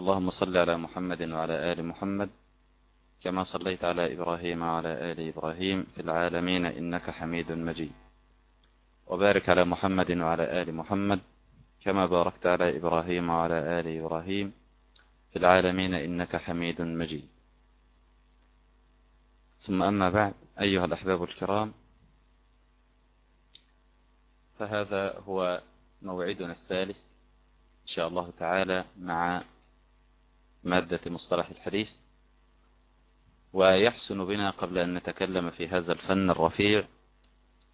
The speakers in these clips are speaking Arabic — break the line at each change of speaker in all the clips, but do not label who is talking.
اللهم صل على محمد وعلى آل محمد كما صليت على إبراهيم وعلى آل إبراهيم في العالمين إنك حميد مجيد. وبارك على محمد وعلى آل محمد كما باركت على إبراهيم وعلى آل إبراهيم في العالمين إنك حميد مجيد. ثم أما بعد أيها الأحباب الكرام فهذا هو موعدنا الثالث إن شاء الله تعالى مع مادة مصطلح الحديث ويحسن بنا قبل أن نتكلم في هذا الفن الرفيع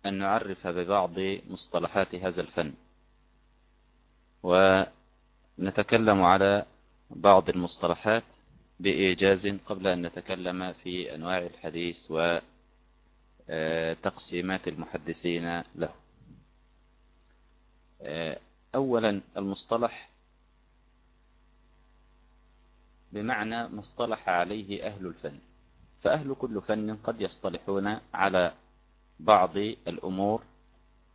أن نعرف ببعض مصطلحات هذا الفن. ونتكلم على بعض المصطلحات بإيجاز قبل أن نتكلم في أنواع الحديث وتقسيمات المحدثين له. أولا المصطلح بمعنى ما اصطلح عليه أهل الفن. فأهل كل فن قد يصطلحون على بعض الأمور.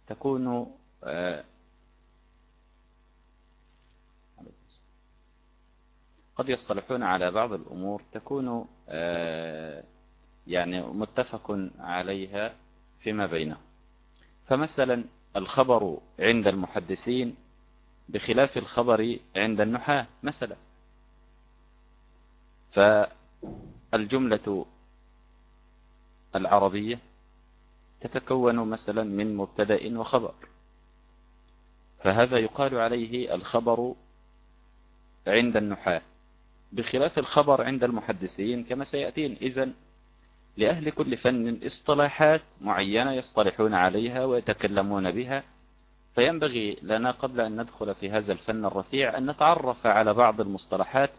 تكون قد يصطلحون على بعض الأمور. تكون يعني متفق عليها فيما بينهم. فمثلا الخبر عند المحدثين بخلاف الخبر عند النحاة مثلا. فالجملة العربية تتكون مثلا من مبتدأ وخبر. فهذا يقال عليه الخبر عند النحاة. بخلاف الخبر عند المحدثين كما سيأتين إذن لأهل كل فن اصطلاحات معينة يصطلحون عليها ويتكلمون بها. فينبغي لنا قبل أن ندخل في هذا الفن الرفيع أن نتعرف على بعض المصطلحات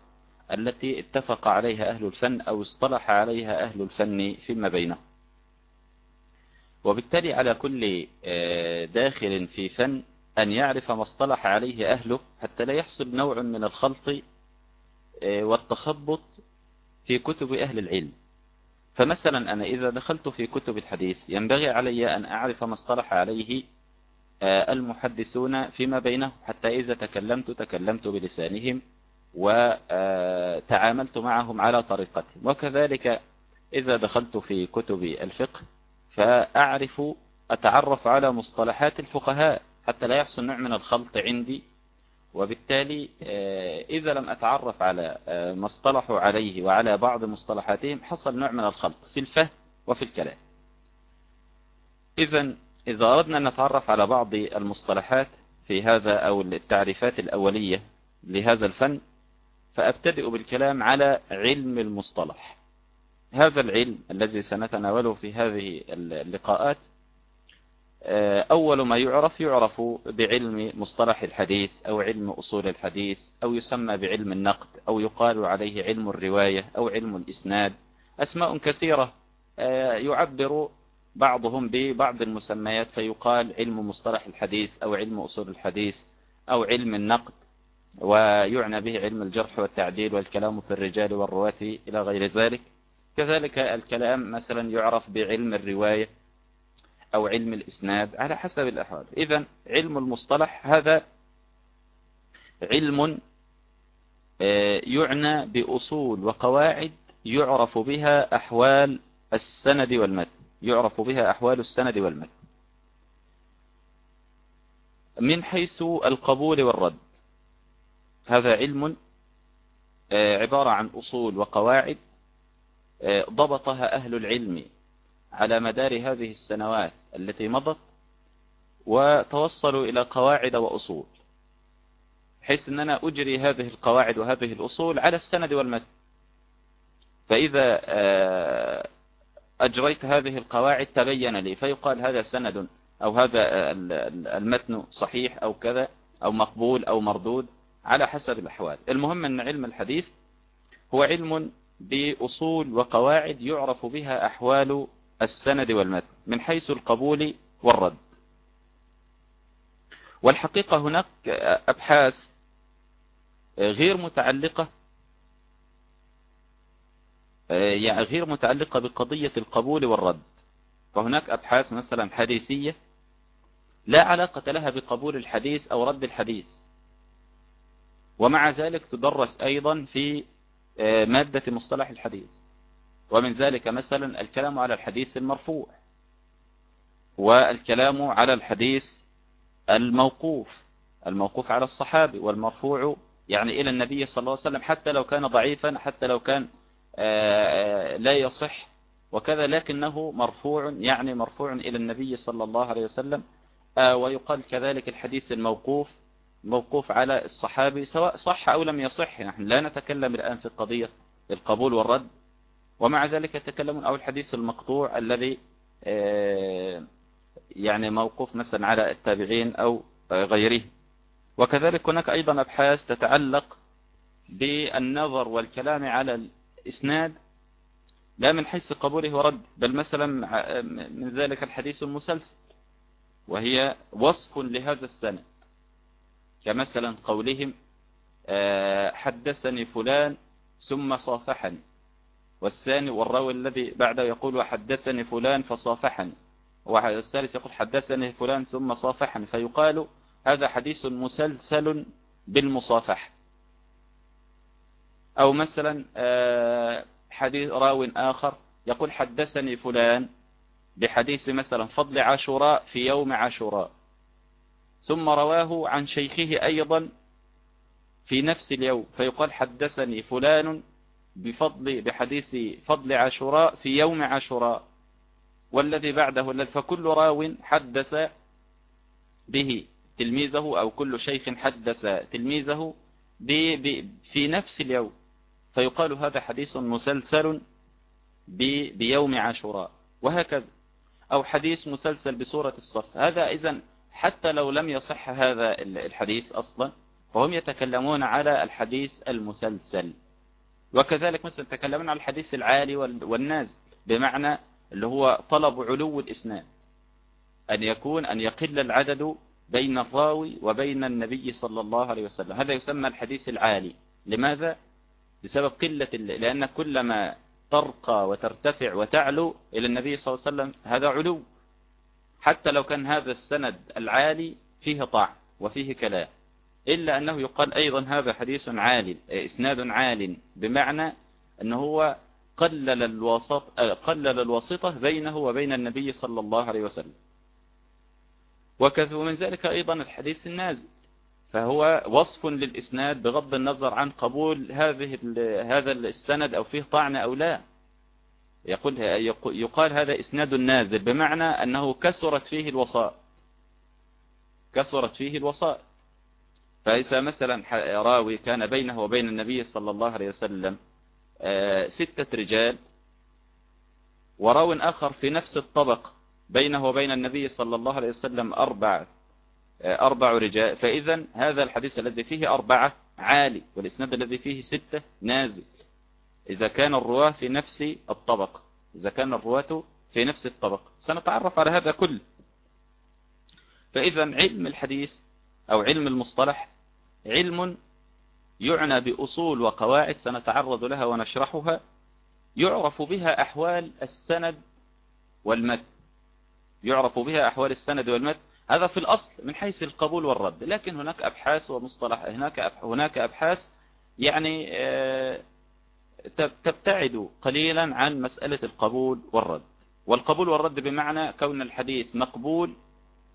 التي اتفق عليها أهل الفن أو اصطلح عليها أهل الفن فيما بينهم وبالتالي على كل داخل في فن أن يعرف ما اصطلح عليه أهله حتى لا يحصل نوع من الخلط والتخبط في كتب أهل العلم. فمثلا أنا إذا دخلت في كتب الحديث ينبغي علي أن أعرف ما اصطلح عليه المحدثون فيما بينهم حتى إذا تكلمت تكلمت بلسانهم وتعاملت معهم على طريقتهم. وكذلك إذا دخلت في كتب الفقه فأعرف أتعرف على مصطلحات الفقهاء حتى لا يحصل نوع من الخلط عندي. وبالتالي إذا لم أتعرف على ما اصطلحوا عليه وعلى بعض مصطلحاتهم حصل نوع من الخلط في الفهم وفي الكلام. إذا إذا أردنا أن نتعرف على بعض المصطلحات في هذا أو التعريفات الأولية لهذا الفن فأبتدئ بالكلام على علم المصطلح. هذا العلم الذي سنتناوله في هذه اللقاءات أول ما يعرف يعرف بعلم مصطلح الحديث أو علم أصول الحديث أو يسمى بعلم النقد أو يقال عليه علم الرواية أو علم الإسناد. أسماء كثيرة يعبر بعضهم ببعض المسميات فيقال علم مصطلح الحديث أو علم أصول الحديث أو علم النقد. ويعنى به علم الجرح والتعديل والكلام في الرجال والرواة إلى غير ذلك. كذلك الكلام مثلا يعرف بعلم الرواية أو علم الإسناد على حسب الأحوال. إذا علم المصطلح هذا علم يعنى بأصول وقواعد يعرف بها أحوال السند والمتن. يعرف بها أحوال السند والمتن. من حيث القبول والرد. هذا علم عبارة عن أصول وقواعد ضبطها أهل العلم على مدار هذه السنوات التي مضت وتوصلوا إلى قواعد وأصول. حيث أننا أجري هذه القواعد وهذه الأصول على السند والمتن. فإذا أجريت هذه القواعد تبين لي فيقال هذا سند أو هذا المتن صحيح أو كذا أو مقبول أو مردود. على حسب الأحوال. المهم أن علم الحديث هو علم بأصول وقواعد يعرف بها أحوال السند والمتن من حيث القبول والرد. والحقيقة هناك أبحاث غير متعلقة يعني غير متعلقة بقضية القبول والرد. فهناك أبحاث مثلا حديثية لا علاقة لها بقبول الحديث أو رد الحديث. ومع ذلك تدرس أيضا في آه، مادة مصطلح الحديث. ومن ذلك مثلا الكلام على الحديث المرفوع والكلام على الحديث الموقوف الموقوف على الصحابي والمرفوع يعني إلى النبي صلى الله عليه وسلم حتى لو كان ضعيفا حتى لو كان آه، لا يصح وكذا لكنه مرفوع يعني مرفوع إلى النبي صلى الله عليه وسلم آه، ويقال كذلك الحديث الموقوف موقوف على الصحابي سواء صح أو لم يصح. نحن لا نتكلم الآن في قضية القبول والرد ومع ذلك يتكلمون أو الحديث المقطوع الذي آه، يعني موقوف مثلا على التابعين أو غيره. وكذلك هناك أيضا أبحاث تتعلق بالنظر والكلام على الإسناد لا من حيث قبوله ورد بل مثلا من ذلك الحديث المسلسل وهي وصف لهذا السند. كمثلا قولهم آه، حدثني فلان ثم صافحني. والثاني والراوي الذي بعده يقول وحدثني فلان فصافحني. والثالث يقول حدثني فلان ثم صافحني. فيقال هذا حديث مسلسل بالمصافحة. أو مثلا آه، حديث راو آخر يقول حدثني فلان بحديث مثلا فضل عاشوراء في يوم عاشوراء. ثم رواه عن شيخه أيضا في نفس اليوم فيقال حدثني فلان بفضل بحديث فضل عاشوراء في يوم عاشوراء والذي بعده فكل راو حدث به تلميذه أو كل شيخ حدث تلميذه في نفس اليوم فيقال هذا حديث مسلسل بيوم عاشوراء وهكذا أو حديث مسلسل بصورة الصف هذا إذا حتى لو لم يصح هذا الحديث أصلا فهم يتكلمون على الحديث المسلسل. وكذلك مثلا تكلمون على الحديث العالي والنازل بمعنى اللي هو طلب علو الإسناد. أن يكون أن يقل العدد بين الراوي وبين النبي صلى الله عليه وسلم. هذا يسمى الحديث العالي. لماذا؟ بسبب قلة لأن كلما ترقى وترتفع وتعلو إلى النبي صلى الله عليه وسلم هذا علو. حتى لو كان هذا السند العالي فيه طعن وفيه كلام. إلا أنه يقال أيضا هذا حديث عال إسناد عال بمعنى أنه هو قلل الوسط قلل الواسطة بينه وبين النبي صلى الله عليه وسلم. وكذا من ذلك أيضا الحديث النازل فهو وصف للإسناد بغض النظر عن قبول هذه هذا السند أو فيه طعن أو لا. يقول يقال هذا إسناد نازل بمعنى أنه كسرت فيه الوسائط كسرت فيه الوسائط فإذا مثلا راوي كان بينه وبين النبي صلى الله عليه وسلم آه، ستة رجال وراو آخر في نفس الطبق بينه وبين النبي صلى الله عليه وسلم أربع آه، أربع رجال. فإذا هذا الحديث الذي فيه أربعة عالي والإسناد الذي فيه ستة نازل. إذا كان الرواة في نفس الطبق. إذا كان الرواة في نفس الطبق. سنتعرف على هذا كله فإذا علم الحديث أو علم المصطلح علم يعنى بأصول وقواعد سنتعرض لها ونشرحها. يعرف بها أحوال السند والمد. يعرف بها أحوال السند والمد. هذا في الأصل من حيث القبول والرد. لكن هناك أبحاث ومصطلح هناك هناك أبحاث يعني آه، تبتعد قليلا عن مسألة القبول والرد. والقبول والرد بمعنى كون الحديث مقبول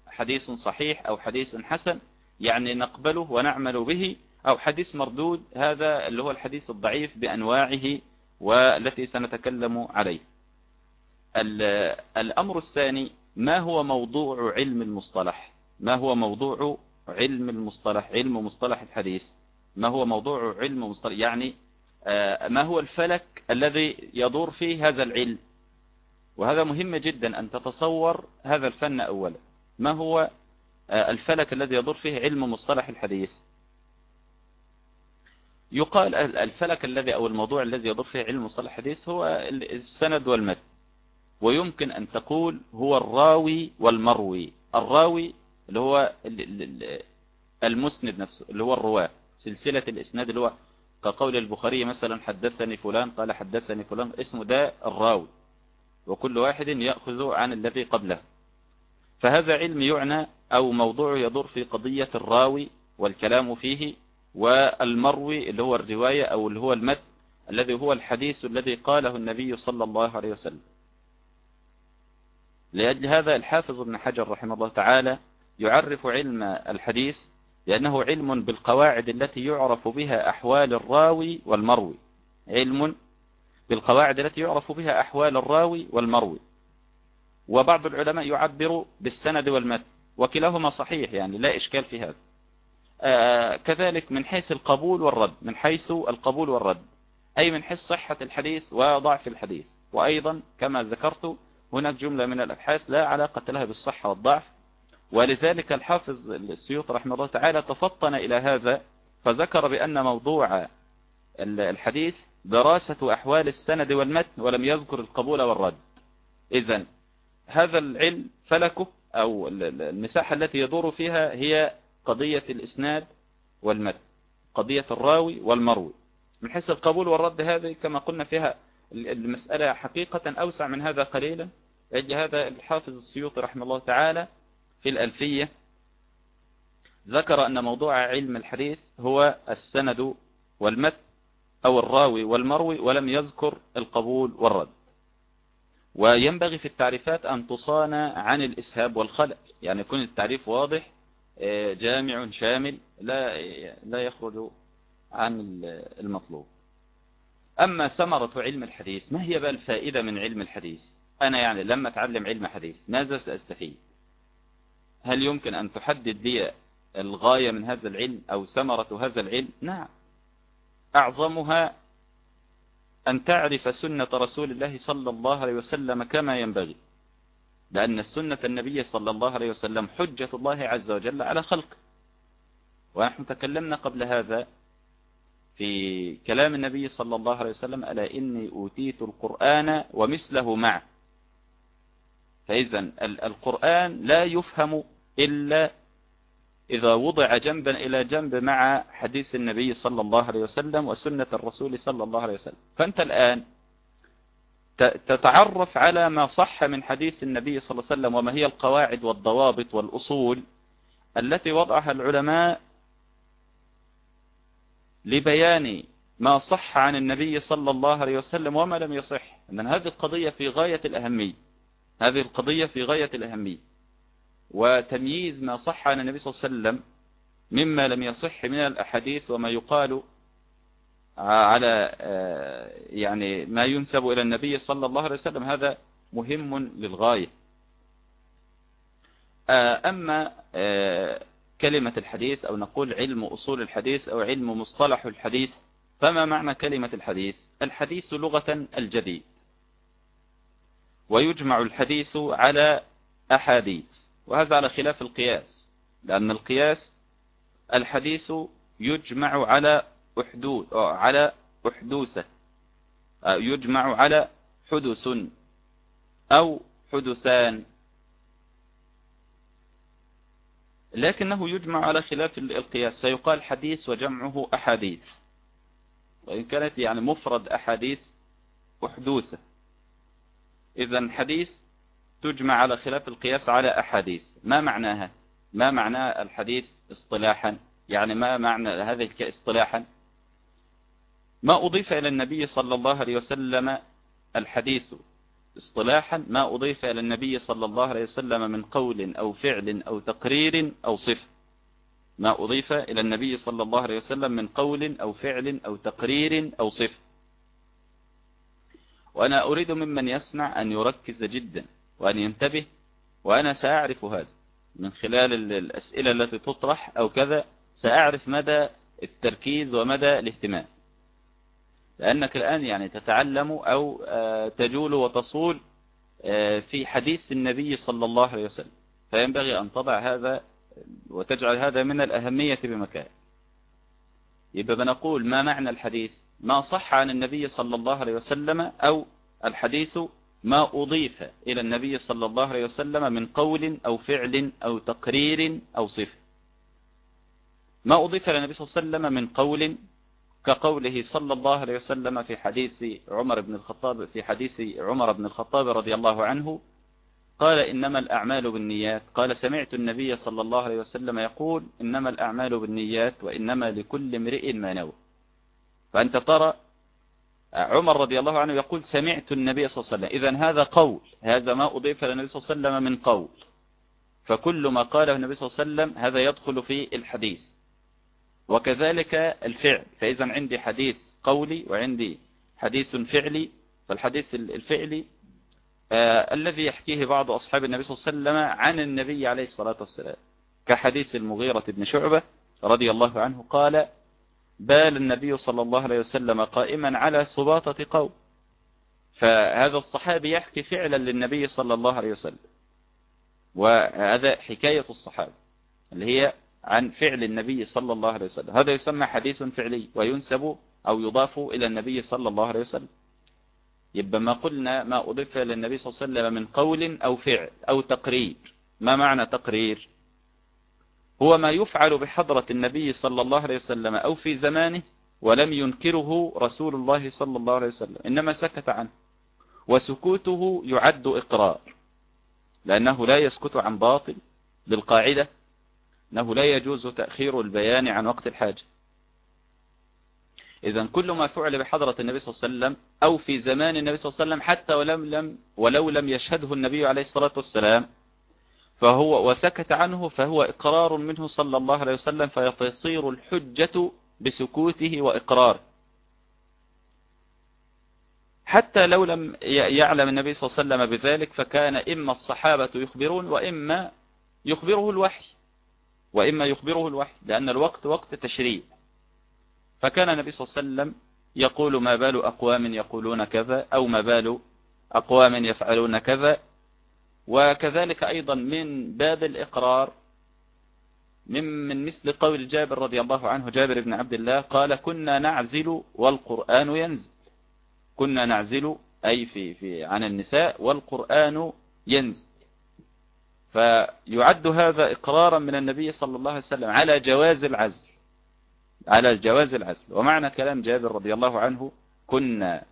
حديث صحيح أو حديث حسن يعني نقبله ونعمل به أو حديث مردود هذا اللي هو الحديث الضعيف بأنواعه والتي سنتكلم عليه. الأمر الثاني ما هو موضوع علم المصطلح؟ ما هو موضوع علم المصطلح؟ علم مصطلح الحديث. ما هو موضوع علم مصطلح يعني ما هو الفلك الذي يدور فيه هذا العلم؟ وهذا مهم جدا أن تتصور هذا الفن أولا. ما هو آه، الفلك الذي يدور فيه علم مصطلح الحديث؟ يقال الفلك الذي أو الموضوع الذي يدور فيه علم مصطلح الحديث هو السند والمتن. ويمكن أن تقول هو الراوي والمروي. الراوي اللي هو المسند نفسه اللي هو الرواة. سلسلة الإسناد اللي هو كقول البخاري مثلا حدثني فلان قال حدثني فلان اسمه ده الراوي وكل واحد يأخذ عن الذي قبله. فهذا علم يعنى أو موضوع يدور في قضية الراوي والكلام فيه والمروي اللي هو الرواية أو اللي هو المتن الذي هو الحديث الذي قاله النبي صلى الله عليه وسلم. لأجل هذا الحافظ ابن حجر رحمه الله تعالى يعرف علم الحديث لأنه علم بالقواعد التي يعرف بها أحوال الراوي والمروي. علم بالقواعد التي يعرف بها أحوال الراوي والمروي. وبعض العلماء يعبر بالسند والمتن وكلاهما صحيح يعني لا إشكال في هذا. آه، كذلك من حيث القبول والرد من حيث القبول والرد. أي من حيث صحة الحديث وضعف الحديث. وأيضا كما ذكرت هناك جملة من الأبحاث لا علاقة لها بالصحة والضعف ولذلك الحافظ السيوط رحمه الله تعالى تفطن إلى هذا فذكر بأن موضوع الحديث دراسة أحوال السند والمتن ولم يذكر القبول والرد. إذا هذا العلم فلكه أو المساحة التي يدور فيها هي قضية الإسناد والمتن قضية الراوي والمروي. من حيث القبول والرد هذه كما قلنا فيها المسألة حقيقة أوسع من هذا قليلا. يجي هذا الحافظ السيوطي رحمه الله تعالى في الألفية ذكر أن موضوع علم الحديث هو السند والمتن أو الراوي والمروي ولم يذكر القبول والرد. وينبغي في التعريفات أن تصان عن الإسهاب والخلق يعني يكون التعريف واضح آه، جامع شامل لا لا يخرج عن المطلوب. أما ثمرة علم الحديث ما هي بقى الفائدة من علم الحديث؟ أنا يعني لما أتعلم علم حديث ماذا سأستفيد؟ هل يمكن أن تحدد لي الغاية من هذا العلم أو ثمرة هذا العلم؟ نعم. أعظمها أن تعرف سنة رسول الله صلى الله عليه وسلم كما ينبغي لأن السنة النبي صلى الله عليه وسلم حجة الله عز وجل على خلقه. ونحن تكلمنا قبل هذا في كلام النبي صلى الله عليه وسلم ألا إني أوتيت القرآن ومثله معه. فإذا القرآن لا يفهم إلا إذا وضع جنبا إلى جنب مع حديث النبي صلى الله عليه وسلم وسنة الرسول صلى الله عليه وسلم. فأنت الآن تتعرف على ما صح من حديث النبي صلى الله عليه وسلم وما هي القواعد والضوابط والأصول التي وضعها العلماء لبيان ما صح عن النبي صلى الله عليه وسلم وما لم يصح. أن هذه القضية في غاية الأهمية. هذه القضية في غاية الأهمية. وتمييز ما صح عن النبي صلى الله عليه وسلم مما لم يصح من الأحاديث وما يقال على آه، يعني ما ينسب إلى النبي صلى الله عليه وسلم. هذا مهم للغاية. آه، أما آه، كلمة الحديث أو نقول علم أصول الحديث أو علم مصطلح الحديث فما معنى كلمة الحديث؟ الحديث لغة الجديد ويجمع الحديث على أحاديث. وهذا على خلاف القياس لأن القياس الحديث يجمع على أحدوث على أحدوثة يجمع على حدث أو حدثان. لكنه يجمع على خلاف القياس فيقال حديث وجمعه أحاديث. وإن كانت يعني مفرد أحاديث أحدوثة. إذا حديث تجمع على خلاف القياس على أحاديث. ما معناها؟ ما معنى الحديث اصطلاحا؟ يعني ما معنى هذه اصطلاحا؟ ما أضيف إلى النبي صلى الله عليه وسلم الحديث اصطلاحا؟ ما أضيف إلى النبي صلى الله عليه وسلم من قول أو فعل أو تقرير أو صفة. ما أضيف إلى النبي صلى الله عليه وسلم من قول أو فعل أو تقرير أو صفة. وأنا أريد ممن يسمع أن يركز جدا. وأن ينتبه وأنا سأعرف هذا. من خلال الأسئلة التي تطرح أو كذا سأعرف مدى التركيز ومدى الاهتمام. لأنك الآن يعني تتعلم أو آه، تجول وتصول آه، في حديث النبي صلى الله عليه وسلم. فينبغي أن تضع هذا وتجعل هذا من الأهمية بمكان. يبقى بنقول ما معنى الحديث؟ ما صح عن النبي صلى الله عليه وسلم أو الحديث ما أضيف إلى النبي صلى الله عليه وسلم من قول أو فعل أو تقرير أو صفة. ما أضيف إلى النبي صلى الله عليه وسلم من قول كقوله صلى الله عليه وسلم في حديث عمر بن الخطاب في حديث عمر بن الخطاب رضي الله عنه قال إنما الأعمال بالنيات. قال سمعت النبي صلى الله عليه وسلم يقول إنما الأعمال بالنيات وإنما لكل امرئ ما نوى. فأنت ترى عمر رضي الله عنه يقول سمعت النبي صلى الله عليه وسلم. إذا هذا قول هذا ما أضيف للنبي صلى الله عليه وسلم من قول. فكل ما قاله النبي صلى الله عليه وسلم هذا يدخل في الحديث. وكذلك الفعل. فإذا عندي حديث قولي وعندي حديث فعلي. فالحديث الفعلي آه الذي يحكيه بعض أصحاب النبي صلى الله عليه وسلم عن النبي عليه الصلاة والسلام. كحديث المغيرة بن شعبة رضي الله عنه قال بال النبي صلى الله عليه وسلم قائما على سباطة قوم. فهذا الصحابي يحكي فعلا للنبي صلى الله عليه وسلم. وهذا حكاية الصحابة اللي هي عن فعل النبي صلى الله عليه وسلم. هذا يسمى حديث فعلي وينسب أو يضاف إلى النبي صلى الله عليه وسلم. يبقى ما قلنا ما أضيف للنبي صلى الله عليه وسلم من قول أو فعل أو تقرير. ما معنى تقرير؟ هو ما يفعل بحضرة النبي صلى الله عليه وسلم أو في زمانه ولم ينكره رسول الله صلى الله عليه وسلم. إنما سكت عنه. وسكوته يعد إقرار. لأنه لا يسكت عن باطل بالقاعدة أنه لا يجوز تأخير البيان عن وقت الحاجة. إذا كل ما فعل بحضرة النبي صلى الله عليه وسلم أو في زمان النبي صلى الله عليه وسلم حتى ولم لم ولو لم يشهده النبي عليه الصلاة والسلام فهو وسكت عنه فهو إقرار منه صلى الله عليه وسلم فيصير الحجة بسكوته وإقراره حتى لو لم يعلم النبي صلى الله عليه وسلم بذلك فكان إما الصحابة يخبرون وإما يخبره الوحي وإما يخبره الوحي لأن الوقت وقت تشريع. فكان النبي صلى الله عليه وسلم يقول ما بال أقوام يقولون كذا أو ما بال أقوام يفعلون كذا وكذلك أيضا من باب الإقرار من, من مثل قول جابر رضي الله عنه جابر بن عبد الله قال كنا نعزل والقرآن ينزل. كنا نعزل أي في, في عن النساء والقرآن ينزل. فيعد هذا إقرارا من النبي صلى الله عليه وسلم على جواز العزل على جواز العزل. ومعنى كلام جابر رضي الله عنه كنا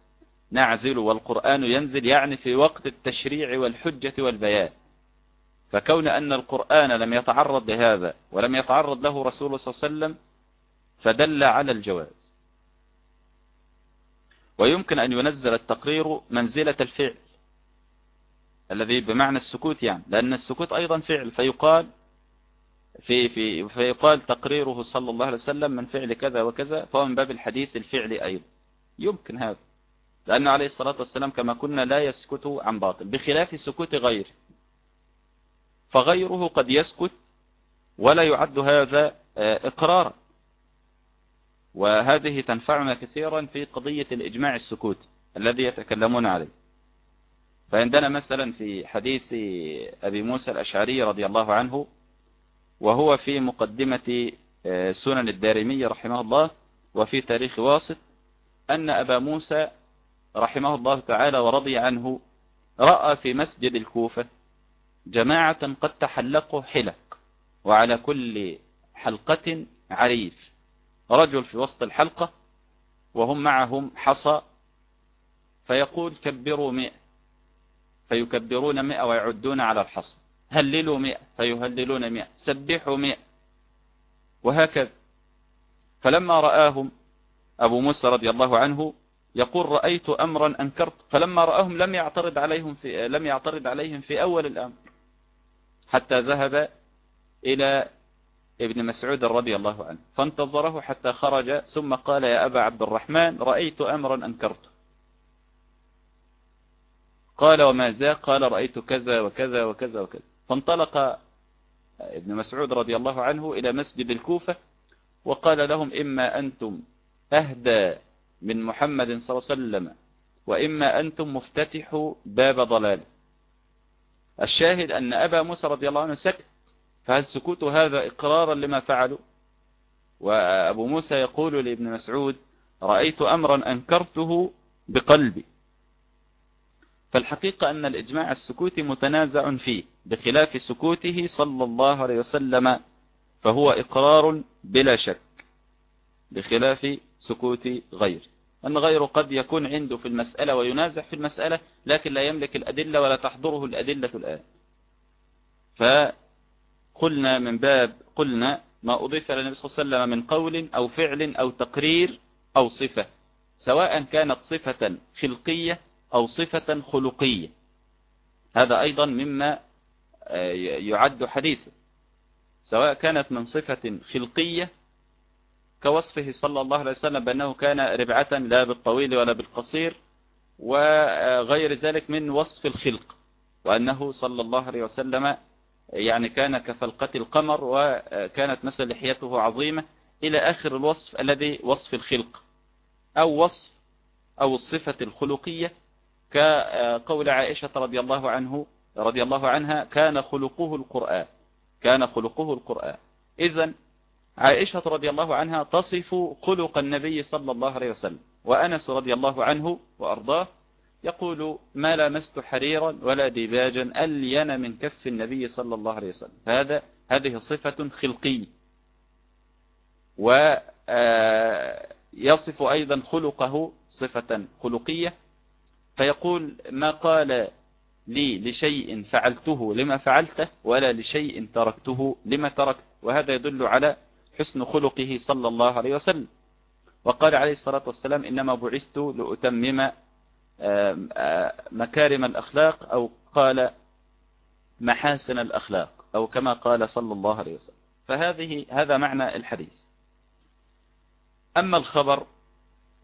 نعزل والقرآن ينزل يعني في وقت التشريع والحجة والبيان. فكون أن القرآن لم يتعرض لهذا ولم يتعرض له رسول صلى الله عليه وسلم فدل على الجواز. ويمكن أن ينزل التقرير منزلة الفعل الذي بمعنى السكوت يعني لأن السكوت أيضا فعل. فيقال في في فيقال تقريره صلى الله عليه وسلم من فعل كذا وكذا فهو من باب الحديث الفعلي أيضا. يمكن هذا. لأنه عليه الصلاة والسلام كما كنا لا يسكت عن باطل بخلاف سكوت غيره. فغيره قد يسكت ولا يعد هذا آه، إقرارا. وهذه تنفعنا كثيرا في قضية الإجماع السكوتي الذي يتكلمون عليه. فعندنا مثلا في حديث أبي موسى الأشعري رضي الله عنه وهو في مقدمة آه، سنن الدارمية رحمه الله وفي تاريخ واسط أن أبا موسى رحمه الله تعالى ورضي عنه رأى في مسجد الكوفة جماعة قد تحلقوا حلق وعلى كل حلقة عريف رجل في وسط الحلقة وهم معهم حصى فيقول كبروا مئة فيكبرون مئة ويعدون على الحصى. هللوا مئة فيهللون مئة. سبحوا مئة وهكذا. فلما رآهم أبو موسى رضي الله عنه يقول رأيت أمرا أنكرت فلما رأهم لم يعترض عليهم في لم يعترض عليهم في أول الأمر حتى ذهب إلى ابن مسعود رضي الله عنه فانتظره حتى خرج ثم قال يا أبا عبد الرحمن رأيت أمرا أنكرته قال وما ذا قال رأيت كذا وكذا وكذا وكذا. فانطلق ابن مسعود رضي الله عنه إلى مسجد الكوفة وقال لهم إما أنتم أهدى من محمد صلى الله عليه وسلم وإما أنتم مفتتحوا باب ضلال. الشاهد أن أبا موسى رضي الله عنه سكت فهل سكوت هذا إقرارا لما فعلوا؟ وأبو موسى يقول لابن مسعود رأيت أمرا أنكرته بقلبي. فالحقيقة أن الإجماع السكوتي متنازع فيه بخلاف سكوته صلى الله عليه وسلم فهو إقرار بلا شك بخلاف سكوت غير. أن غيره قد يكون عنده في المسألة وينازع في المسألة لكن لا يملك الأدلة ولا تحضره الأدلة الآن. فقلنا من باب قلنا ما أضيف إلى النبي صلى الله عليه وسلم من قول أو فعل أو تقرير أو صفة سواء كانت صفة خلقية أو صفة خلقية. هذا أيضا مما آه، يعد حديثا. سواء كانت من صفة خلقية كوصفه صلى الله عليه وسلم بأنه كان ربعة لا بالطويل ولا بالقصير وغير ذلك من وصف الخلق وأنه صلى الله عليه وسلم يعني كان كفلقة القمر وكانت مثل لحيته عظيمة إلى آخر الوصف الذي وصف الخلق أو وصف أو الصفة الخلقية. كقول عائشة رضي الله عنه رضي الله عنها كان خلقه القرآن كان خلقه القرآن. إذا عائشة رضي الله عنها تصف خلق النبي صلى الله عليه وسلم وأنس رضي الله عنه وأرضاه يقول ما لمست حريرا ولا ديباجا ألين من كف النبي صلى الله عليه وسلم. هذا هذه صفة خلقية. ويصف آه، أيضا خلقه صفة خلقية فيقول ما قال لي لشيء فعلته لما فعلته ولا لشيء تركته لما تركت وهذا يدل على حسن خلقه صلى الله عليه وسلم. وقال عليه الصلاة والسلام إنما بعثت لأتمم مكارم الأخلاق أو قال محاسن الأخلاق أو كما قال صلى الله عليه وسلم. فهذه هذا معنى الحديث. أما الخبر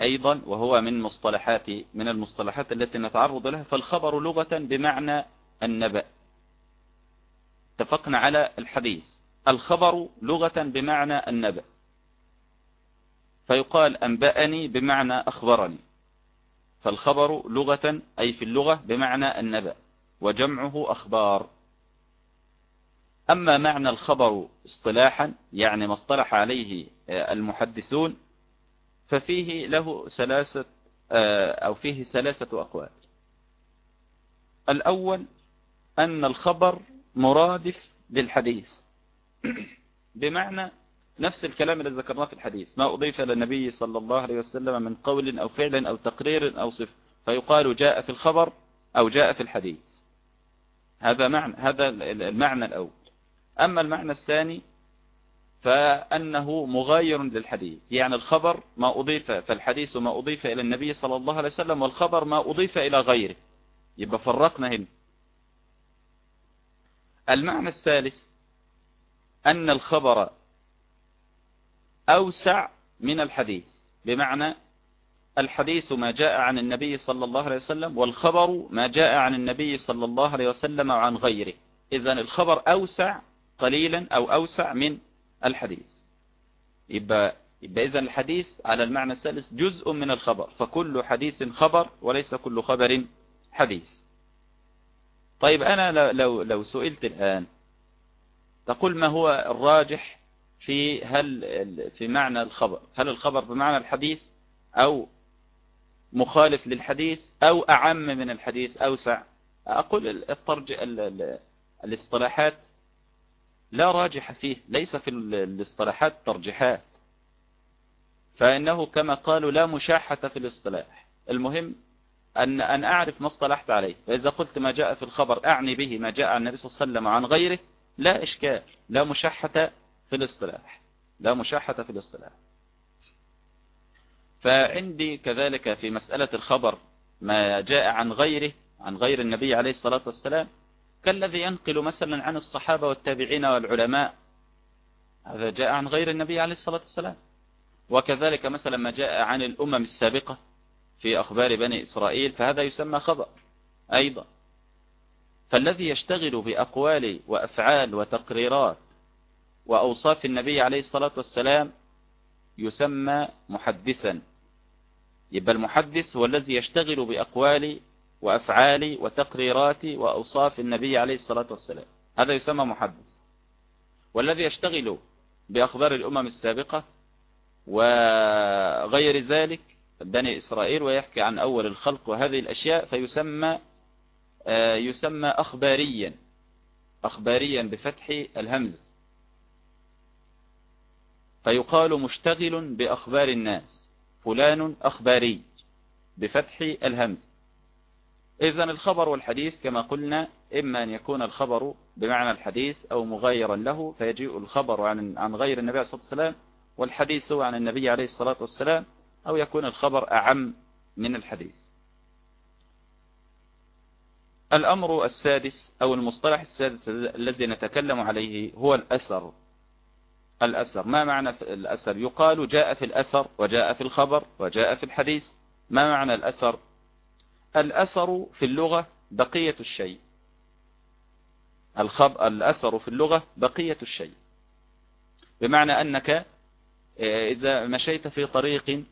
أيضا وهو من مصطلحات من المصطلحات التي نتعرض لها فالخبر لغة بمعنى النبأ. اتفقنا على الحديث. الخبر لغة بمعنى النبأ. فيقال أنبأني بمعنى أخبرني. فالخبر لغة أي في اللغة بمعنى النبأ وجمعه أخبار. أما معنى الخبر اصطلاحا يعني ما اصطلح عليه المحدثون ففيه له ثلاثة أو فيه ثلاثة أقوال. الأول أن الخبر مرادف للحديث. بمعنى نفس الكلام الذي ذكرناه في الحديث. ما أضيف إلى النبي صلى الله عليه وسلم من قول أو فعل أو تقرير أو صف فيقال جاء في الخبر أو جاء في الحديث. هذا معنى هذا المعنى الأول. أما المعنى الثاني فأنه مغاير للحديث. يعني الخبر ما أضيف فالحديث ما أضيف إلى النبي صلى الله عليه وسلم والخبر ما أضيف إلى غيره. يبقى فرقنا هنا. المعنى الثالث أن الخبر أوسع من الحديث. بمعنى الحديث ما جاء عن النبي صلى الله عليه وسلم والخبر ما جاء عن النبي صلى الله عليه وسلم وعن غيره. إذن الخبر أوسع قليلا أو أوسع من الحديث. يبقى, يبقى إذن الحديث على المعنى الثالث جزء من الخبر. فكل حديث خبر وليس كل خبر حديث. طيب أنا لو, لو سئلت الآن تقول ما هو الراجح في هل في معنى الخبر؟ هل الخبر بمعنى الحديث أو مخالف للحديث أو أعم من الحديث أوسع أقول الترج... الاصطلاحات لا راجح فيه ليس في الاصطلاحات ترجيحات. فإنه كما قالوا لا مشاحة في الاصطلاح. المهم أن, أن أعرف ما اصطلحت عليه. فإذا قلت ما جاء في الخبر أعني به ما جاء عن النبي صلى الله عليه وسلم عن غيره لا إشكال لا مشاحة في الاصطلاح لا مشاحة في الاصطلاح. فعندي كذلك في مسألة الخبر ما جاء عن غيره عن غير النبي عليه الصلاة والسلام كالذي ينقل مثلا عن الصحابة والتابعين والعلماء. هذا جاء عن غير النبي عليه الصلاة والسلام. وكذلك مثلا ما جاء عن الأمم السابقة في أخبار بني إسرائيل فهذا يسمى خبر أيضا. فالذي يشتغل بأقوال وأفعال وتقريرات وأوصاف النبي عليه الصلاة والسلام يسمى محدثا. يبقى المحدث هو الذي يشتغل بأقوال وأفعال وتقريرات وأوصاف النبي عليه الصلاة والسلام. هذا يسمى محدث. والذي يشتغل بأخبار الأمم السابقة وغير ذلك بني إسرائيل ويحكي عن أول الخلق وهذه الأشياء فيسمى يسمى أخباريا أخباريا بفتح الهمزة. فيقال مشتغل بأخبار الناس فلان أخباري بفتح الهمز إذا الخبر والحديث كما قلنا إما أن يكون الخبر بمعنى الحديث أو مغايرا له فيجيء الخبر عن عن غير النبي صلى الله عليه وسلم والحديث عن النبي عليه الصلاة والسلام أو يكون الخبر أعم من الحديث. الأمر السادس أو المصطلح السادس الذي نتكلم عليه هو الأثر. الأثر. ما معنى الأثر؟ يقال جاء في الأثر وجاء في الخبر وجاء في الحديث. ما معنى الأثر؟ الأثر في اللغة بقية الشيء. الخب... الأثر في اللغة بقية الشيء. بمعنى أنك آه، إذا مشيت في طريق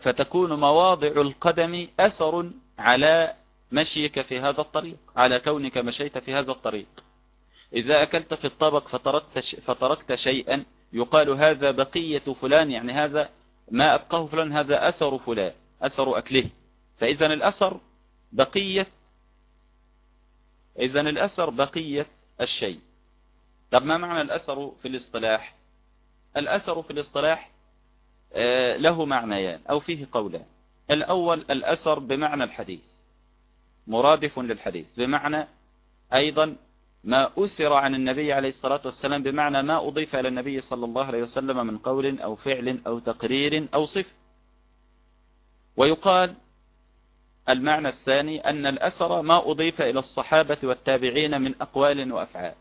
فتكون مواضع القدم أثر على مشيك في هذا الطريق على كونك مشيت في هذا الطريق. إذا أكلت في الطبق فتركت, فتركت شيئا يقال هذا بقية فلان يعني هذا ما أبقاه فلان هذا أثر فلان أثر أكله. فإذا الأثر بقية إذا الأثر بقية الشيء. طب ما معنى الأثر في الاصطلاح؟ الأثر في الاصطلاح آه، له معنيان أو فيه قولان. الأول الأثر بمعنى الحديث. مرادف للحديث. بمعنى أيضا ما أسر عن النبي عليه الصلاة والسلام بمعنى ما أضيف إلى النبي صلى الله عليه وسلم من قول أو فعل أو تقرير أو صف ويقال المعنى الثاني أن الأثر ما أضيف إلى الصحابة والتابعين من أقوال وأفعال.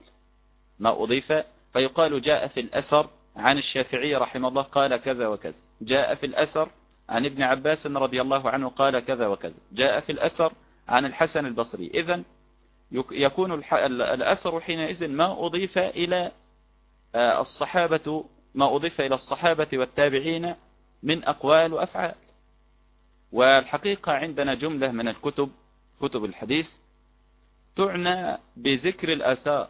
ما أضيف فيقال جاء في الأثر عن الشافعي رحمه الله قال كذا وكذا. جاء في الأثر عن ابن عباس رضي الله عنه قال كذا وكذا. جاء في الأثر عن الحسن البصري. إذن يكون الأثر حينئذ ما أضيف إلى آه، الصحابة ما أضيف إلى الصحابة والتابعين من أقوال وأفعال. والحقيقة عندنا جملة من الكتب كتب الحديث تعنى بذكر الأثار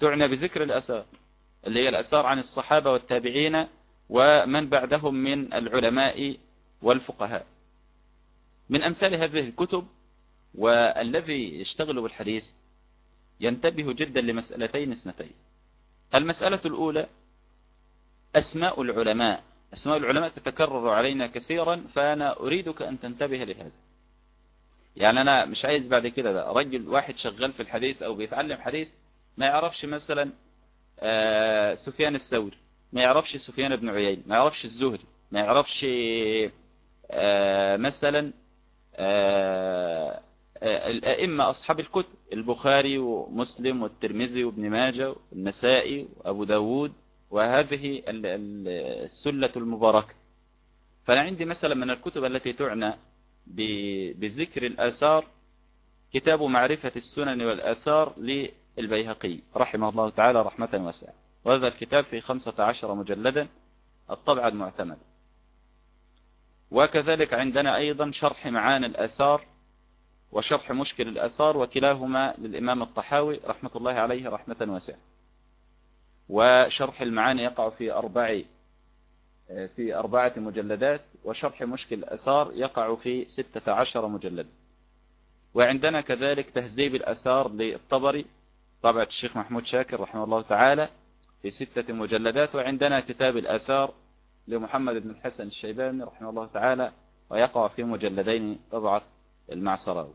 تعنى بذكر الأثار اللي هي الأثار عن الصحابة والتابعين ومن بعدهم من العلماء والفقهاء. من أمثال هذه الكتب والذي يشتغل بالحديث ينتبه جدا لمسألتين اثنتين. المسألة الأولى أسماء العلماء. أسماء العلماء تتكرر علينا كثيرا فأنا أريدك أن تنتبه لهذا. يعني أنا مش عايز بعد كده ده رجل واحد شغال في الحديث أو بيتعلم حديث ما يعرفش مثلا آه، سفيان الثوري ما يعرفش سفيان بن عيين ما يعرفش الزهري ما يعرفش آه، مثلا آه، الأئمة أصحاب الكتب البخاري ومسلم والترمذي وابن ماجه والنسائي وأبو داود وهذه السلة المباركة. فأنا عندي مثلا من الكتب التي تعنى بذكر الآثار كتاب معرفة السنن والآثار للبيهقي رحمه الله تعالى رحمة واسعة. وهذا الكتاب في خمسة عشر مجلدا الطبعة المعتمدة وكذلك عندنا أيضا شرح معاني الآثار وشرح مشكل الأثار وكلاهما للإمام الطحاوي رحمة الله عليه رحمة واسعة. وشرح المعاني يقع في أربع في أربعة مجلدات وشرح مشكل الأثار يقع في ستة عشر مجلد. وعندنا كذلك تهذيب الأثار للطبري طبعة الشيخ محمود شاكر رحمه الله تعالى في ستة مجلدات. وعندنا كتاب الأثار لمحمد بن الحسن الشيباني رحمه الله تعالى ويقع في مجلدين طبعة المعصراوي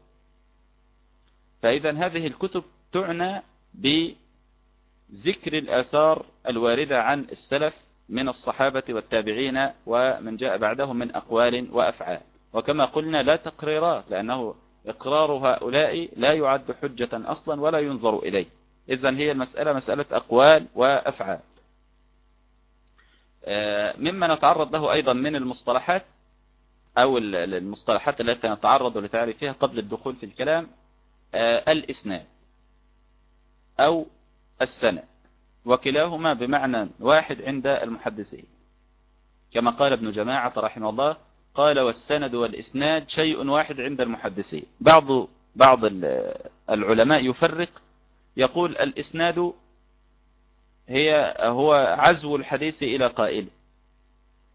فإذا هذه الكتب تعنى بذكر الآثار الواردة عن السلف من الصحابة والتابعين ومن جاء بعدهم من أقوال وأفعال. وكما قلنا لا تقريرات لأنه إقرار هؤلاء لا يعد حجة أصلا ولا ينظر إليه. إذن هي المسألة مسألة أقوال وأفعال. آه، مما نتعرض له أيضا من المصطلحات أو المصطلحات التي نتعرض لتعريفها قبل الدخول في الكلام آه، الإسناد أو السند وكلاهما بمعنى واحد عند المحدثين. كما قال ابن جماعة رحمه الله قال والسند والإسناد شيء واحد عند المحدثين. بعض بعض العلماء يفرق يقول الإسناد هي هو عزو الحديث إلى قائل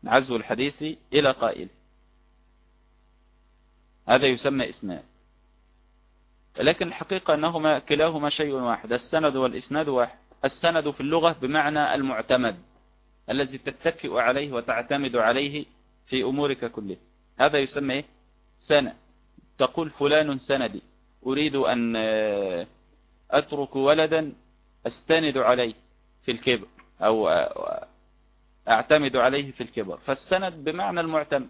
عزو الحديث إلى قائل. هذا يسمى إسناد. لكن الحقيقة أنهما كلاهما شيء واحد. السند والإسناد واحد. السند في اللغة بمعنى المعتمد الذي تتكئ عليه وتعتمد عليه في أمورك كلها. هذا يسمى إيه؟ سند. تقول فلان سندي. أريد أن أترك ولدا أستند عليه في الكبر أو أعتمد عليه في الكبر. فالسند بمعنى المعتمد.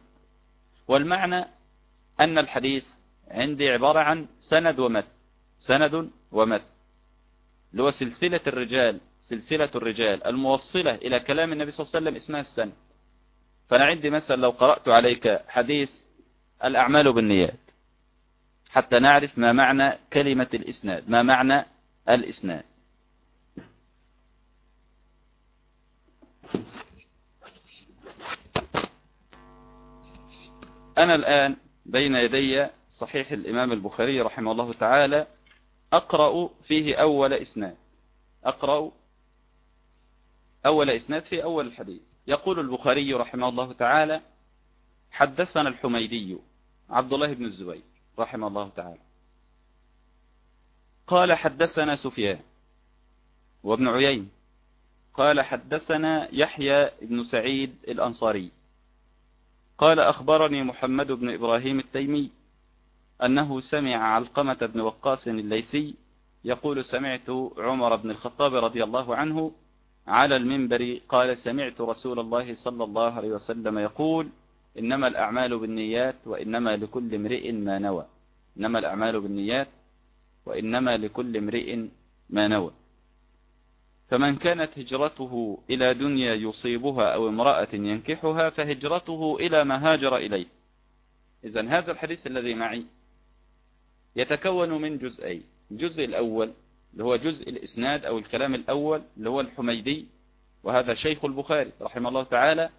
والمعنى أن الحديث عندي عبارة عن سند ومت سند ومت اللي هو سلسلة الرجال سلسلة الرجال الموصلة إلى كلام النبي صلى الله عليه وسلم اسمها السند. فأنا عندي مثلا لو قرأت عليك حديث الأعمال بالنيات حتى نعرف ما معنى كلمة الإسناد ما معنى الإسناد. أنا الآن بين يدي صحيح الإمام البخاري رحمه الله تعالى أقرأ فيه أول إسناد. أقرأ أول إسناد في أول الحديث. يقول البخاري رحمه الله تعالى حدثنا الحميدي عبد الله بن الزبير رحمه الله تعالى. قال حدثنا سفيان وابن عيين. قال حدثنا يحيى بن سعيد الأنصاري. قال أخبرني محمد بن إبراهيم التيمي أنه سمع علقمة بن وقاص الليسي يقول سمعت عمر بن الخطاب رضي الله عنه على المنبر قال سمعت رسول الله صلى الله عليه وسلم يقول إنما الأعمال بالنيات وإنما لكل امرئ ما نوى إنما الأعمال بالنيات وإنما لكل امرئ ما نوى فمن كانت هجرته إلى دنيا يصيبها أو امرأة ينكحها فهجرته إلى ما هاجر إليه. إذن هذا الحديث الذي معي يتكون من جزئين. الجزء الأول اللي هو جزء الإسناد أو الكلام الأول اللي هو الحميدي وهذا شيخ البخاري رحمه الله تعالى.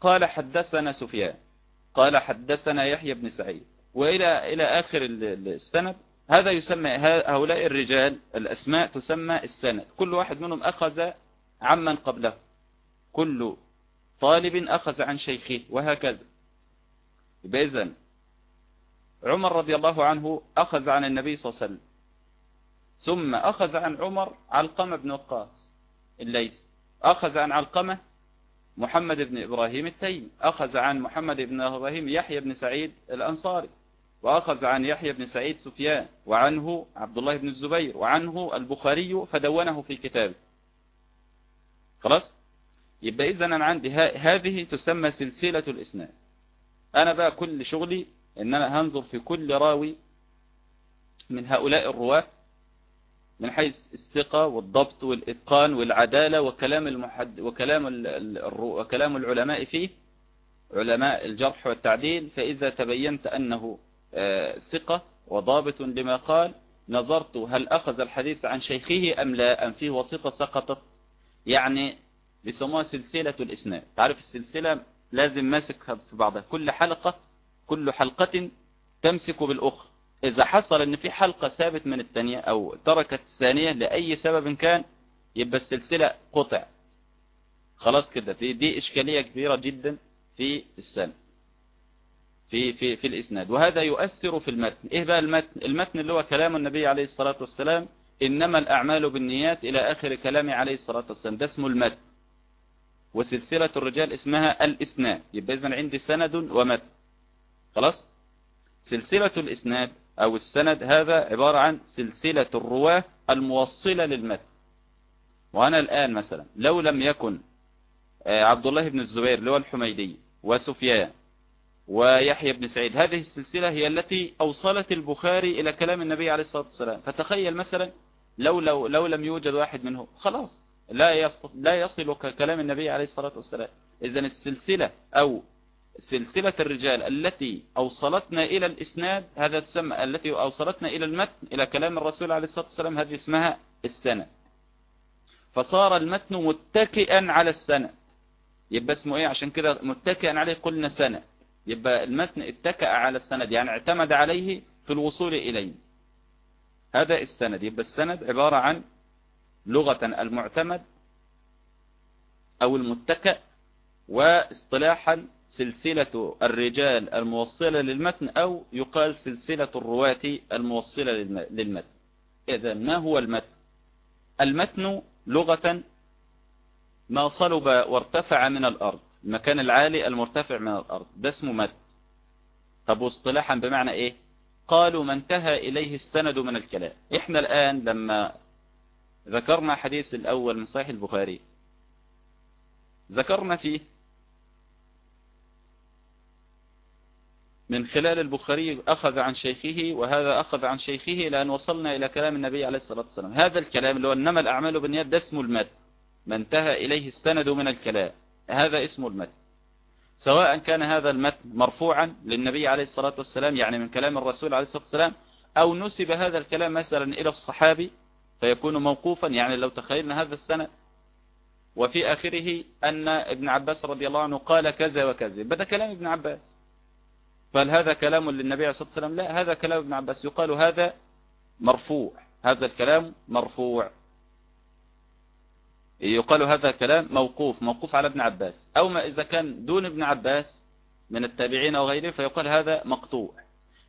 قال حدثنا سفيان قال حدثنا يحيى بن سعيد وإلى إلى آخر السند هذا يسمى هؤلاء الرجال الأسماء تسمى السند. كل واحد منهم أخذ عمن قبله. كل طالب أخذ عن شيخه وهكذا. بإذن عمر رضي الله عنه أخذ عن النبي صلى الله عليه وسلم. ثم أخذ عن عمر علقمة بن وقاص الليس أخذ عن علقمة محمد بن إبراهيم التيمي. أخذ عن محمد بن إبراهيم يحيى بن سعيد الأنصاري. وأخذ عن يحيى بن سعيد سفيان وعنه عبد الله بن الزبير وعنه البخاري فدونه في كتابه خلاص يبقى إذا أنا عندي هذه تسمى سلسلة الإسناد أنا بقى كل شغلي إن أنا هنظر في كل راوي من هؤلاء الرواة من حيث الثقة والضبط والإتقان والعدالة وكلام المحد وكلام. وكلام العلماء فيه علماء الجرح والتعديل فإذا تبينت أنه ثقة وضابط لما قال نظرت هل أخذ الحديث عن شيخه أم لا أم فيه وسيطة سقطت. يعني بيسموها سلسلة الإسناد تعرف السلسلة لازم ماسك في بعضها. كل حلقة كل حلقة تمسك بالأخرى. إذا حصل أن في حلقة ثابت من الثانية أو تركت الثانية لأي سبب كان يبقى السلسلة قطع خلاص كده. دي, دي إشكالية كبيرة جدا في السنة. في في في الإسناد. وهذا يؤثر في المتن. إيه بقى المتن؟ المتن اللي هو كلام النبي عليه الصلاة والسلام إنما الأعمال بالنيات إلى آخر كلامه عليه الصلاة والسلام. ده اسمه المتن. وسلسلة الرجال اسمها الإسناد. يبقى إذن عندي سند ومتن. خلاص؟ سلسلة الإسناد أو السند هذا عبارة عن سلسلة الرواة الموصلة للمتن. وأنا الآن مثلا لو لم يكن آه، عبد الله بن الزبير اللي هو الحميدي وسفيان ويحيى بن سعيد. هذه السلسلة هي التي أوصلت البخاري إلى كلام النبي عليه الصلاة والسلام. فتخيل مثلا لو, لو, لو لم يوجد واحد منهم خلاص لا لا يصل كلام النبي عليه الصلاة والسلام. إذا السلسلة أو سلسلة الرجال التي أوصلتنا إلى الإسناد هذا تسمى التي أوصلتنا إلى المتن إلى كلام الرسول عليه الصلاة والسلام هذه اسمها السند. فصار المتن متكئا على السند. يبقى اسمه إيه؟ عشان كده متكئا عليه قلنا سند. يبقى المتن اتكأ على السند يعني اعتمد عليه في الوصول إليه. هذا السند. يبقى السند عبارة عن لغة المعتمد أو المتكأ واصطلاحا سلسلة الرجال الموصلة للمتن أو يقال سلسلة الرواة الموصلة للمتن. إذا ما هو المتن؟ المتن لغة ما صلب وارتفع من الأرض. المكان العالي المرتفع من الأرض ده اسمه متن طب واصطلاحا بمعنى إيه؟ قالوا ما انتهى إليه السند من الكلام. إحنا الآن لما ذكرنا حديث الأول من صحيح البخاري ذكرنا فيه من خلال البخاري أخذ عن شيخه وهذا أخذ عن شيخه لأن وصلنا إلى كلام النبي عليه الصلاة والسلام. هذا الكلام اللي هو إنما الأعمال بالنيات ده اسمه المد. ما انتهى إليه السند من الكلام. هذا اسمه المد سواء كان هذا المتن مرفوعا للنبي عليه الصلاة والسلام يعني من كلام الرسول عليه الصلاة والسلام أو نسب هذا الكلام مثلا إلى الصحابي فيكون موقوفا يعني لو تخيلنا هذا السنة وفي آخره أن ابن عباس رضي الله عنه قال كذا وكذا. بدأ كلام ابن عباس. فهل هذا كلام للنبي عليه الصلاة والسلام؟ لا هذا كلام ابن عباس. يقال هذا مرفوع. هذا الكلام مرفوع. يقال هذا كلام موقوف موقوف على ابن عباس. أو ما إذا كان دون ابن عباس من التابعين أو غيره فيقال هذا مقطوع.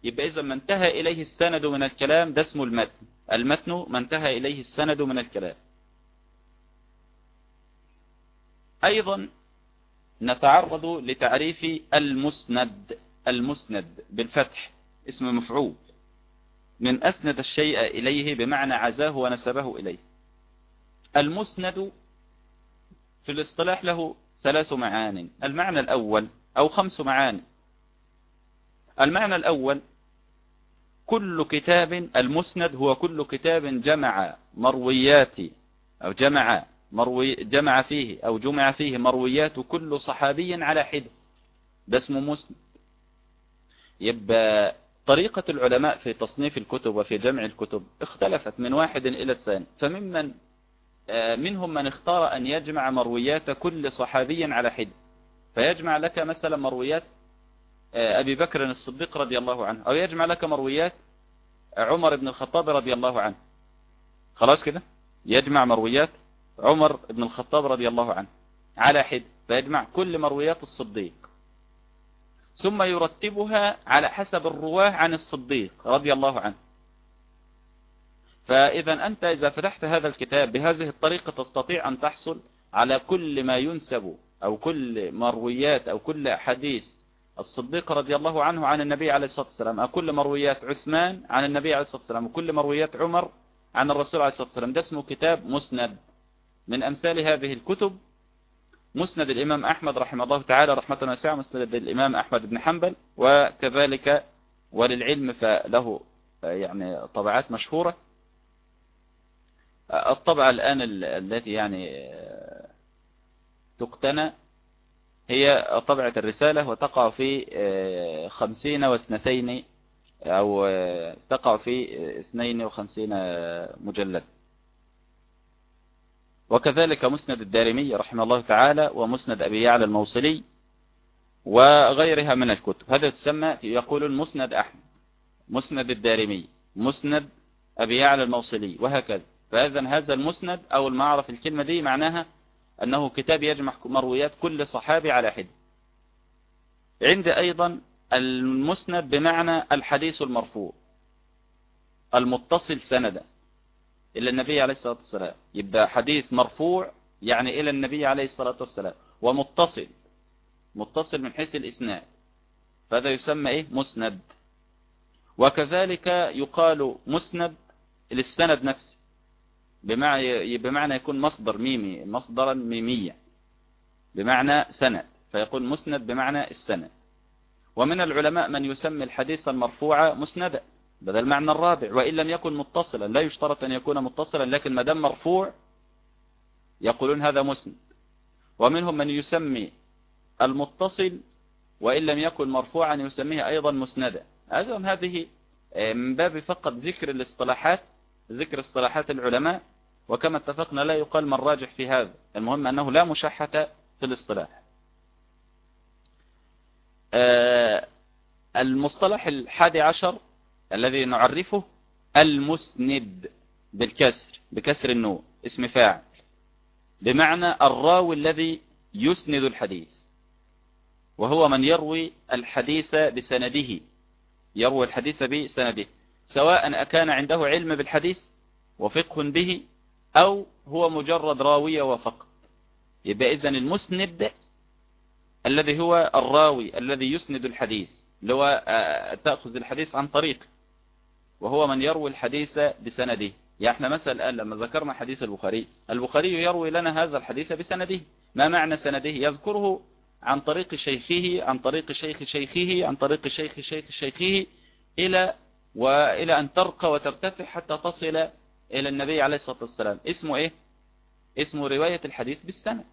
يبقى إذا ما انتهى إليه السند من الكلام ده اسمه المتن. المتن ما انتهى إليه السند من الكلام. أيضا نتعرض لتعريف المسند المسند بالفتح اسم مفعول. من أسند الشيء إليه بمعنى عزاه ونسبه إليه. المسند في الاصطلاح له ثلاث معان. المعنى الأول أو خمس معاني المعنى الأول كل كتاب المسند هو كل كتاب جمع مرويات أو جمع مروي جمع فيه أو جمع فيه مرويات كل صحابي على حدة. ده اسمه مسند. يبقى طريقة العلماء في تصنيف الكتب وفي جمع الكتب اختلفت من واحد إلى الثاني. فممن منهم من اختار أن يجمع مرويات كل صحابي على حد فيجمع لك مثلا مرويات أبي بكر الصديق رضي الله عنه أو يجمع لك مرويات عمر بن الخطاب رضي الله عنه. خلاص كده؟ يجمع مرويات عمر بن الخطاب رضي الله عنه على حد فيجمع كل مرويات الصديق. ثم يرتبها على حسب الرواة عن الصديق رضي الله عنه. فإذا أنت إذا فتحت هذا الكتاب بهذه الطريقة تستطيع أن تحصل على كل ما ينسب أو كل مرويات أو كل حديث. الصديق رضي الله عنه عن النبي عليه الصلاة والسلام أو كل مرويات عثمان عن النبي عليه الصلاة والسلام وكل مرويات عمر عن الرسول عليه الصلاة والسلام. ده اسمه كتاب مسند. من أمثال هذه الكتب مسند الإمام أحمد رحمه الله تعالى رحمة واسعة مسند الإمام أحمد بن حنبل وكذلك وللعلم فله يعني طبعات مشهورة. الطبعة الآن التي يعني تقتنى هي طبعة الرسالة وتقع في خمسين واثنتين أو تقع في اثنين وخمسين مجلد. وكذلك مسند الدارمي رحمه الله تعالى ومسند أبي يعلى الموصلي وغيرها من الكتب. هذا تسمى يقول المسند أحمد مسند الدارمي مسند أبي يعلى الموصلي وهكذا. فإذا هذا المسند أو المعرف الكلمة دي معناها أنه كتاب يجمع مرويات كل صحابي على حد عند أيضا المسند بمعنى الحديث المرفوع المتصل سندا إلى النبي عليه الصلاة والسلام. يبقى حديث مرفوع يعني إلى النبي عليه الصلاة والسلام ومتصل متصل من حيث الإسناد. فهذا يسمى إيه؟ مسند. وكذلك يقال مسند للسند نفسه. بمعنى يكون مصدر ميمي مصدرا ميميا. بمعنى سند فيقول مسند بمعنى السند. ومن العلماء من يسمي الحديث المرفوع مسندا بدل المعنى الرابع وإن لم يكن متصلا لا يشترط أن يكون متصلا لكن ما دام مرفوع يقولون هذا مسند. ومنهم من يسمي المتصل وإن لم يكن مرفوعا يسميه أيضا مسندا. أيضا هذه من باب فقط ذكر الاصطلاحات ذكر اصطلاحات العلماء. وكما اتفقنا لا يقال من راجح في هذا. المهم أنه لا مشحة في الاصطلاح. المصطلح الحادي عشر الذي نعرفه المسند بالكسر بكسر النون اسم فاعل. بمعنى الراوي الذي يسند الحديث. وهو من يروي الحديث بسنده. يروي الحديث بسنده. سواء أكان عنده علم بالحديث وفقه به أو هو مجرد راوية وفقط. يبقى إذن المسند الذي هو الراوي الذي يسند الحديث اللي هو تأخذ الحديث عن طريق وهو من يروي الحديث بسنده. يعني إحنا مثلا الآن لما ذكرنا حديث البخاري البخاري يروي لنا هذا الحديث بسنده. ما معنى سنده؟ يذكره عن طريق شيخه عن طريق شيخ شيخه عن طريق شيخ شيخ شيخه إلى وإلى أن ترقى وترتفع حتى تصل إلى النبي عليه الصلاة والسلام. اسمه إيه؟ اسمه رواية الحديث بالسند.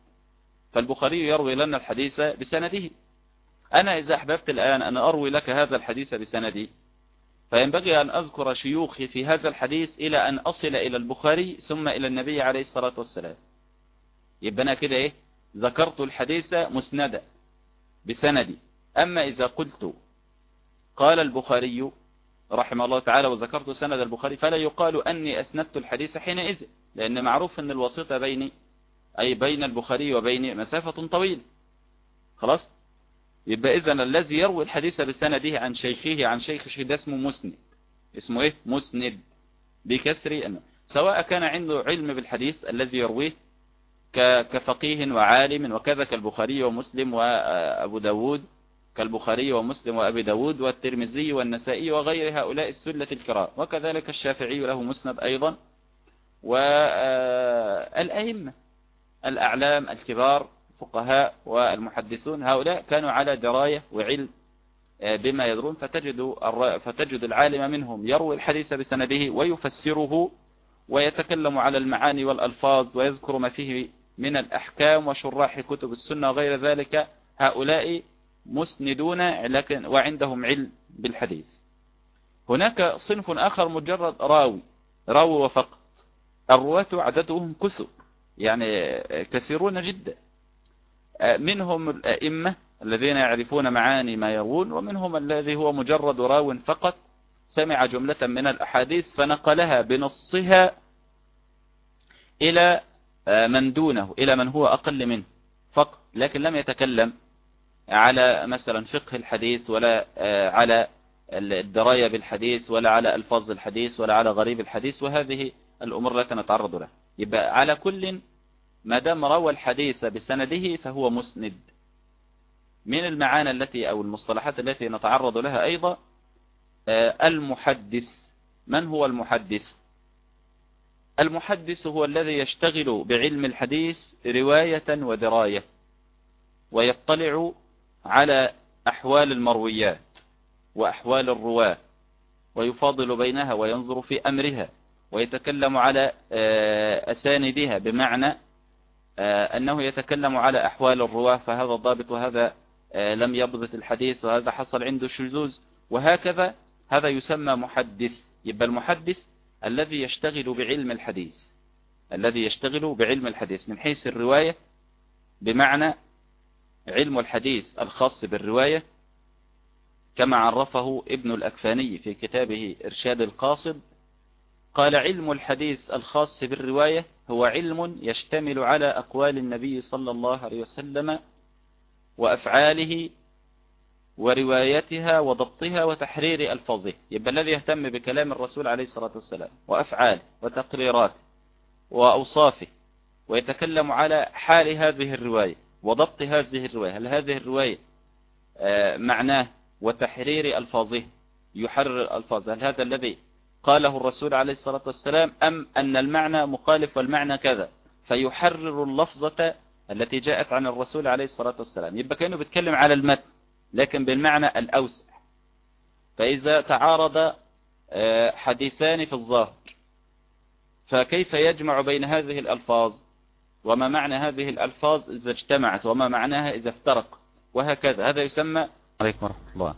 فالبخاري يروي لنا الحديث بسنده. أنا إذا أحببت الآن أن أروي لك هذا الحديث بسندي فينبغي أن أذكر شيوخي في هذا الحديث إلى أن أصل إلى البخاري ثم إلى النبي عليه الصلاة والسلام. يبقى أنا كده إيه؟ ذكرت الحديث مسندا بسندي أما إذا قلت قال البخاري رحمه الله تعالى وذكرت سند البخاري فلا يقال أني أسندت الحديث حينئذ لأن معروف أن الوسيط بيني أي بين البخاري وبين مسافة طويلة خلاص؟ يبقى إذن الذي يروي الحديث بسنده عن شيخه عن شيخ شيخ ده اسمه مسند. اسمه إيه؟ مسند. بكسر أنه سواء كان عنده علم بالحديث الذي يرويه كفقيه وعالم وكذا كالبخاري ومسلم وأبو داود كالبخاري ومسلم وأبي داود والترمذي والنسائي وغير هؤلاء السلة الكرام. وكذلك الشافعي له مسند أيضا. والأئمة الأعلام الكبار الفقهاء والمحدثون هؤلاء كانوا على دراية وعلم بما يدرون. فتجد, فتجد العالم منهم يروي الحديث بسنده ويفسره ويتكلم على المعاني والألفاظ ويذكر ما فيه من الأحكام وشراح كتب السنة وغير ذلك. هؤلاء مسندون لكن وعندهم علم بالحديث. هناك صنف آخر مجرد راوي راوي وفقط. الرواة عددهم كثر يعني كثيرون جدا. منهم الأئمة الذين يعرفون معاني ما يروون ومنهم الذي هو مجرد راو فقط. سمع جملة من الأحاديث فنقلها بنصها إلى من دونه إلى من هو أقل منه فقط لكن لم يتكلم على مثلا فقه الحديث ولا على الدراية بالحديث ولا على ألفاظ الحديث ولا على غريب الحديث وهذه الأمور التي نتعرض لها يبقى على كل ما دام روى الحديث بسنده فهو مسند. من المعاني التي أو المصطلحات التي نتعرض لها أيضا المحدث. من هو المحدث؟ المحدث هو الذي يشتغل بعلم الحديث رواية ودراية ويطلع على أحوال المرويات وأحوال الرواة ويفاضل بينها وينظر في أمرها ويتكلم على أساندها بمعنى أنه يتكلم على أحوال الرواة فهذا ضابط وهذا لم يضبط الحديث وهذا حصل عنده شذوذ وهكذا هذا يسمى محدث يبقى المحدث الذي يشتغل بعلم الحديث الذي يشتغل بعلم الحديث من حيث الرواية بمعنى علم الحديث الخاص بالرواية كما عرفه ابن الأكفاني في كتابه إرشاد القاصد قال علم الحديث الخاص بالرواية هو علم يشتمل على أقوال النبي صلى الله عليه وسلم وأفعاله وروايتها وضبطها وتحرير ألفاظه. يبقى الذي يهتم بكلام الرسول عليه الصلاة والسلام وأفعاله وتقريراته وأوصافه ويتكلم على حال هذه الرواية. وضبط هذه الرواية. هل هذه الرواية معناه وتحرير ألفاظه يحرر الألفاظ هل هذا الذي قاله الرسول عليه الصلاة والسلام أم أن المعنى مخالف والمعنى كذا؟ فيحرر اللفظة التي جاءت عن الرسول عليه الصلاة والسلام. يبقى كأنه بيتكلم على المتن لكن بالمعنى الأوسع. فإذا تعارض حديثان في الظاهر فكيف يجمع بين هذه الألفاظ؟ وما معنى هذه الألفاظ إذا اجتمعت وما معناها إذا افترقت؟ وهكذا. هذا يسمى عليكم ورحمة الله.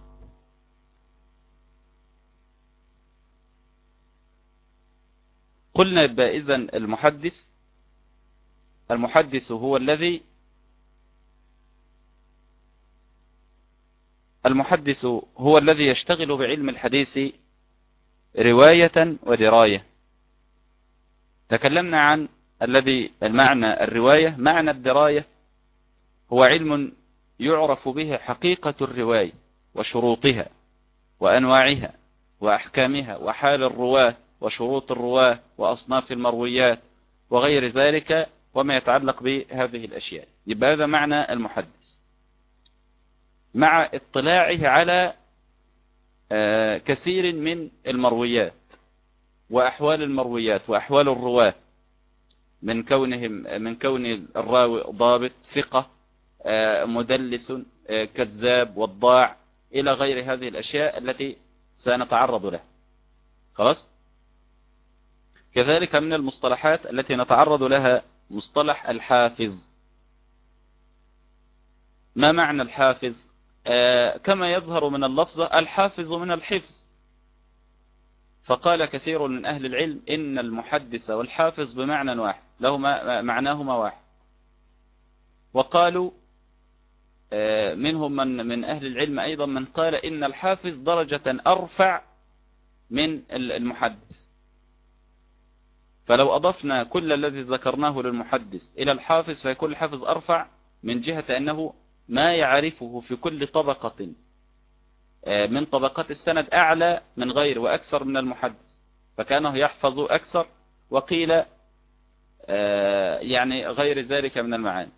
قلنا يبقى إذن المحدث المحدث هو الذي المحدث هو الذي يشتغل بعلم الحديث رواية ودراية. تكلمنا عن الذي المعنى الرواية معنى الدراية هو علم يعرف به حقيقة الرواية وشروطها وأنواعها وأحكامها وحال الرواة وشروط الرواة وأصناف المرويات وغير ذلك وما يتعلق بهذه الأشياء. يبقى هذا معنى المحدث. مع اطلاعه على آه، كثير من المرويات وأحوال المرويات وأحوال الرواة من كونهم من كون الراوي ضابط ثقة آه، مدلس آه، كذاب وضاع إلى غير هذه الأشياء التي سنتعرض لها خلاص؟ كذلك من المصطلحات التي نتعرض لها مصطلح الحافظ ما معنى الحافظ آه كما يظهر من اللفظ الحافظ من الحفظ. فقال كثير من أهل العلم إن المحدث والحافظ بمعنى واحد لهما معناهما واحد. وقالوا آه منهم من من أهل العلم أيضا من قال إن الحافظ درجة أرفع من المحدث. فلو أضفنا كل الذي ذكرناه للمحدث إلى الحافظ فيكون الحافظ أرفع من جهة أنه ما يعرفه في كل طبقة. من طبقات السند أعلى من غير وأكثر من المحدث فكانه يحفظ أكثر وقيل آه، يعني غير ذلك من المعاني.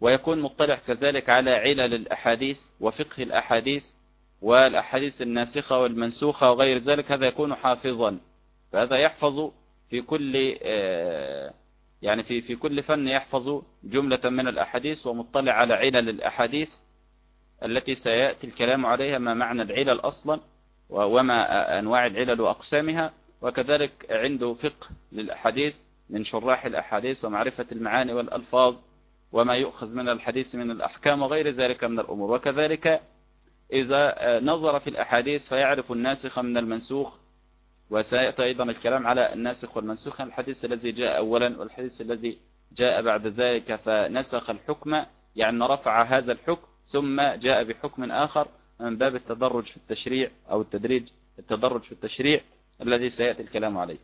ويكون مطلع كذلك على علل الأحاديث وفقه الأحاديث والأحاديث الناسخة والمنسوخة وغير ذلك هذا يكون حافظا. فهذا يحفظ في كل آه، يعني في في كل فن يحفظ جملة من الأحاديث ومطلع على علل الأحاديث التي سيأتي الكلام عليها ما معنى العلل أصلا وما أنواع العلل وأقسامها وكذلك عنده فقه للأحاديث من شراح الأحاديث ومعرفة المعاني والألفاظ وما يؤخذ من الحديث من الأحكام وغير ذلك من الأمور. وكذلك إذا نظر في الأحاديث فيعرف الناسخ من المنسوخ وسيأتي أيضا الكلام على الناسخ والمنسوخ. الحديث الذي جاء أولا والحديث الذي جاء بعد ذلك فنسخ الحكم يعني رفع هذا الحكم ثم جاء بحكم آخر من باب التدرج في التشريع أو التدريج التدرج في التشريع الذي سيأتي الكلام عليه.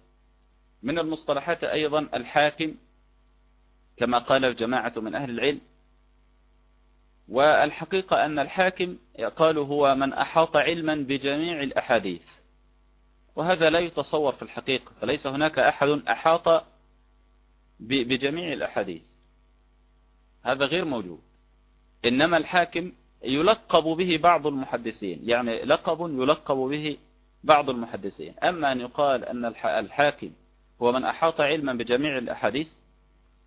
من المصطلحات أيضا الحاكم كما قال جماعة من أهل العلم. والحقيقة أن الحاكم قالوا هو من أحاط علما بجميع الأحاديث. وهذا لا يتصور في الحقيقة فليس هناك أحد أحاط بجميع الأحاديث. هذا غير موجود. إنما الحاكم يلقب به بعض المحدثين يعني لقب يلقب به بعض المحدثين. أما أن يقال أن الحاكم هو من أحاط علما بجميع الأحاديث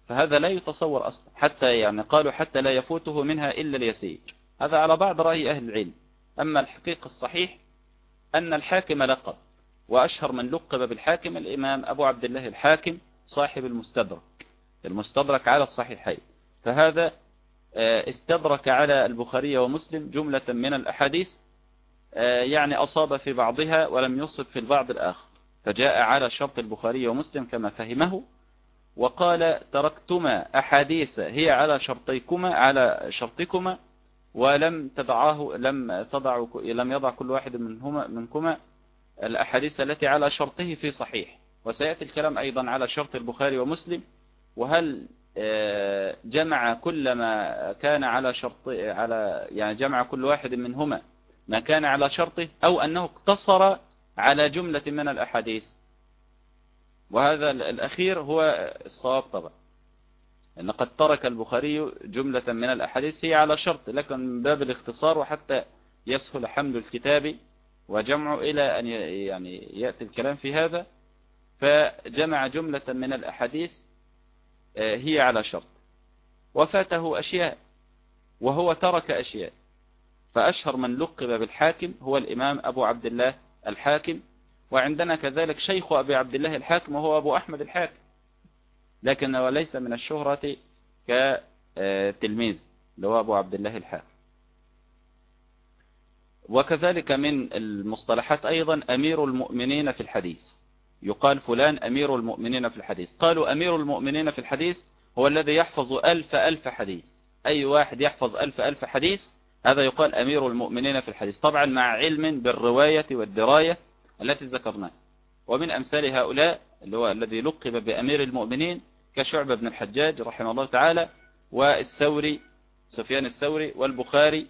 فهذا لا يتصور أصلا حتى يعني قالوا حتى لا يفوته منها إلا اليسير. هذا على بعض رأي أهل العلم. أما الحقيقة الصحيح أن الحاكم لقب وأشهر من لقب بالحاكم الإمام أبو عبد الله الحاكم صاحب المستدرك المستدرك على الصحيحين. فهذا استدرك على البخاري ومسلم جملة من الأحاديث آه، يعني أصاب في بعضها ولم يصب في البعض الآخر. فجاء على شرط البخاري ومسلم كما فهمه وقال تركتما أحاديث هي على شرطيكما على شرطكما ولم تضعاه لم تضع لم يضع كل واحد منهما منكما الأحاديث التي على شرطه في صحيح. وسيأتي الكلام أيضا على شرط البخاري ومسلم وهل آه، جمع كل ما كان على شرط على يعني جمع كل واحد منهما ما كان على شرطه أو أنه اقتصر على جملة من الأحاديث. وهذا الأخير هو الصواب طبعا أن قد ترك البخاري جملة من الأحاديث هي على شرط لكن من باب الاختصار وحتى يسهل حمل الكتاب وجمعه إلى أن يعني يأتي الكلام في هذا. فجمع جملة من الأحاديث هي على شرط. وفاته أشياء وهو ترك أشياء. فأشهر من لقب بالحاكم هو الإمام أبو عبد الله الحاكم وعندنا كذلك شيخ أبي عبد الله الحاكم وهو أبو أحمد الحاكم. لكنه ليس من الشهرة كتلميذ اللي هو أبو عبد الله الحاكم. وكذلك من المصطلحات أيضا أمير المؤمنين في الحديث. يقال فلان أمير المؤمنين في الحديث. قالوا أمير المؤمنين في الحديث هو الذي يحفظ ألف ألف حديث. أي واحد يحفظ ألف ألف حديث هذا يقال أمير المؤمنين في الحديث. طبعا مع علم بالرواية والدراية التي ذكرناها. ومن أمثال هؤلاء اللي هو الذي لقب بأمير المؤمنين كشعب بن الحجاج رحمه الله تعالى والثوري سفيان الثوري والبخاري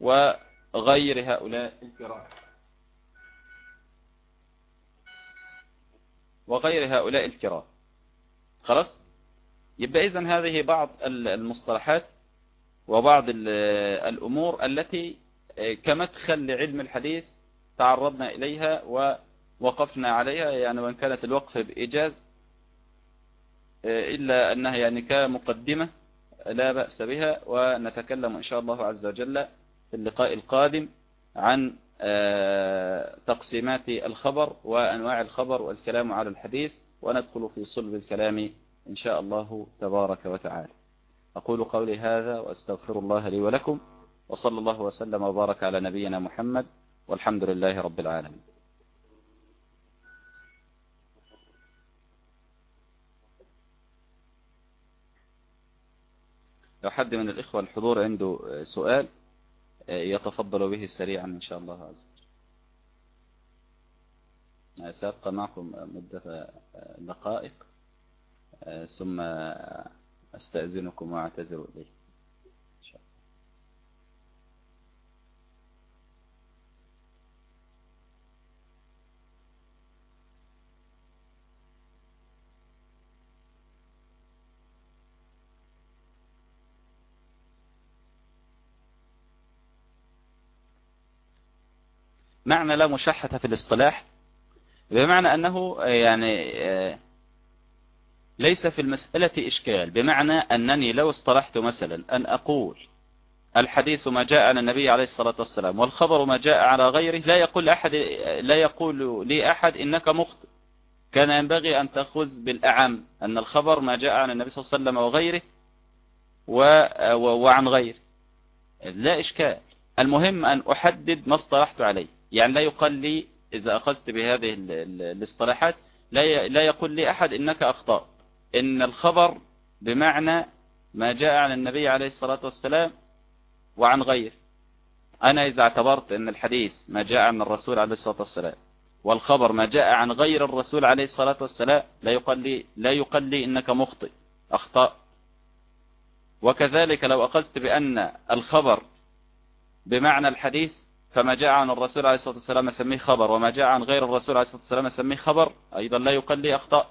و غير هؤلاء الكرام وغير هؤلاء الكرام. خلاص؟ يبقى إذن هذه بعض المصطلحات وبعض الأمور التي كمدخل لعلم الحديث تعرضنا إليها ووقفنا عليها. يعني وإن كانت الوقف بإيجاز إلا أنها يعني كمقدمة لا بأس بها. ونتكلم إن شاء الله عز وجل في اللقاء القادم عن آه، تقسيمات الخبر وأنواع الخبر والكلام على الحديث وندخل في صلب الكلام إن شاء الله تبارك وتعالى. أقول قولي هذا وأستغفر الله لي ولكم وصلى الله وسلم وبارك على نبينا محمد والحمد لله رب العالمين. لو حد من الإخوة الحضور عنده سؤال يتفضل به سريعا إن شاء الله عز وجل. سأبقى معكم مدة دقائق ثم أستأذنكم وأعتذر إليه معنى لا مشحة في الاصطلاح بمعنى أنه يعني ليس في المسألة إشكال بمعنى أنني لو اصطلحت مثلا أن أقول الحديث ما جاء عن النبي عليه الصلاة والسلام والخبر ما جاء على غيره لا يقول أحد لا يقول لي أحد إنك مخطئ. كان ينبغي أن تأخذ بالأعم أن الخبر ما جاء عن النبي صلى الله عليه وسلم وغيره وعن غيره. لا إشكال. المهم أن أحدد ما اصطلحت عليه. يعني لا يقال لي إذا أخذت بهذه الاصطلاحات لا لا يقول لي أحد إنك أخطأ. إن الخبر بمعنى ما جاء عن النبي عليه الصلاة والسلام وعن غيره. أنا إذا اعتبرت أن الحديث ما جاء عن الرسول عليه الصلاة والسلام والخبر ما جاء عن غير الرسول عليه الصلاة والسلام لا يقال لي, لا يقال لي إنك مخطئ أخطأت. وكذلك لو أخذت بأن الخبر بمعنى الحديث فما جاء عن الرسول عليه الصلاة والسلام أسميه خبر وما جاء عن غير الرسول عليه الصلاة والسلام أسميه خبر أيضا لا يقل لي أخطاء.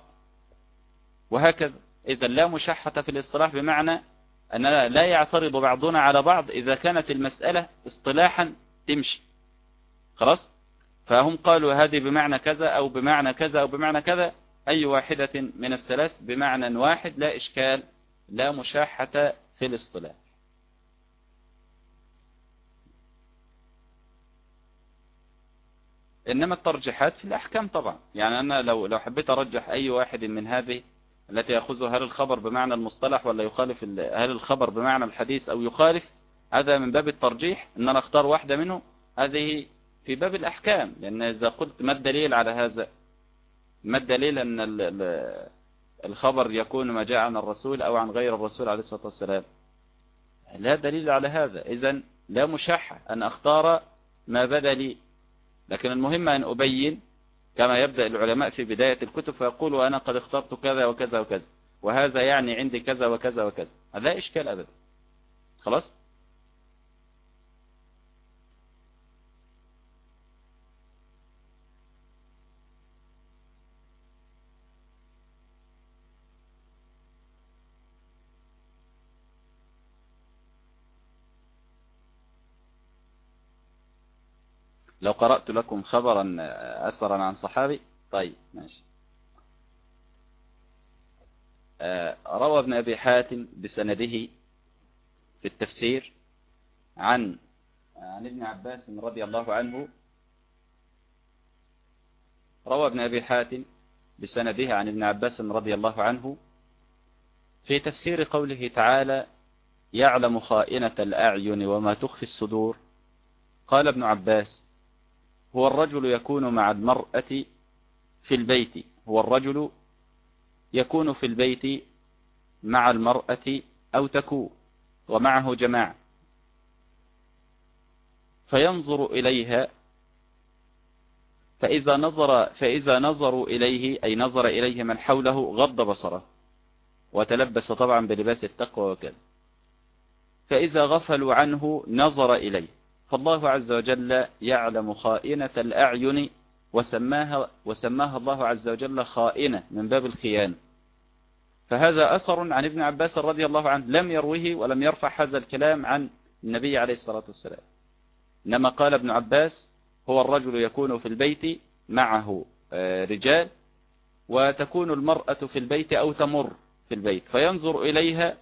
وهكذا إذا لا مشحة في الاصطلاح بمعنى أن لا يعترض بعضنا على بعض إذا كانت المسألة اصطلاحا تمشي. خلاص؟ فهم قالوا هذه بمعنى كذا أو بمعنى كذا أو بمعنى كذا أي واحدة من الثلاث بمعنى واحد لا إشكال لا مشاحة في الاصطلاح. إنما الترجيحات في الأحكام طبعا. يعني أنا لو لو حبيت أرجح أي واحد من هذه التي يأخذها هل الخبر بمعنى المصطلح ولا يخالف هل الخبر بمعنى الحديث أو يخالف هذا من باب الترجيح أن أنا أختار واحدة منه هذه في باب الأحكام. لأن إذا قلت ما الدليل على هذا؟ ما الدليل أن الخبر يكون ما جاء عن الرسول أو عن غير الرسول عليه الصلاة والسلام؟ لا دليل على هذا. إذا لا مشحة أن أختار ما بدا لي لكن المهم أن أبين كما يبدأ العلماء في بداية الكتب فيقول أنا قد اخترت كذا وكذا وكذا وهذا يعني عندي كذا وكذا وكذا. لا إشكال أبدا. خلاص؟ لو قرأت لكم خبرا أسرا عن صحابي طيب ماشي. آه، روى ابن أبي حاتم بسنده في التفسير عن عن ابن عباس رضي الله عنه. روى ابن أبي حاتم بسنده عن ابن عباس رضي الله عنه في تفسير قوله تعالى يعلم خائنة الأعين وما تخفي الصدور قال ابن عباس هو الرجل يكون مع المرأة في البيت. هو الرجل يكون في البيت مع المرأة أو تكون ومعه جماعة. فينظر إليها فإذا نظر فإذا نظروا إليه أي نظر إليه من حوله غض بصره وتلبس طبعا بلباس التقوى وكذا. فإذا غفلوا عنه نظر إليه. فالله عز وجل يعلم خائنة الأعين وسماها, وسماها الله عز وجل خائنة من باب الخيانة. فهذا أثر عن ابن عباس رضي الله عنه لم يروه ولم يرفع هذا الكلام عن النبي عليه الصلاة والسلام. إنما قال ابن عباس هو الرجل يكون في البيت معه آه، رجال وتكون المرأة في البيت أو تمر في البيت. فينظر إليها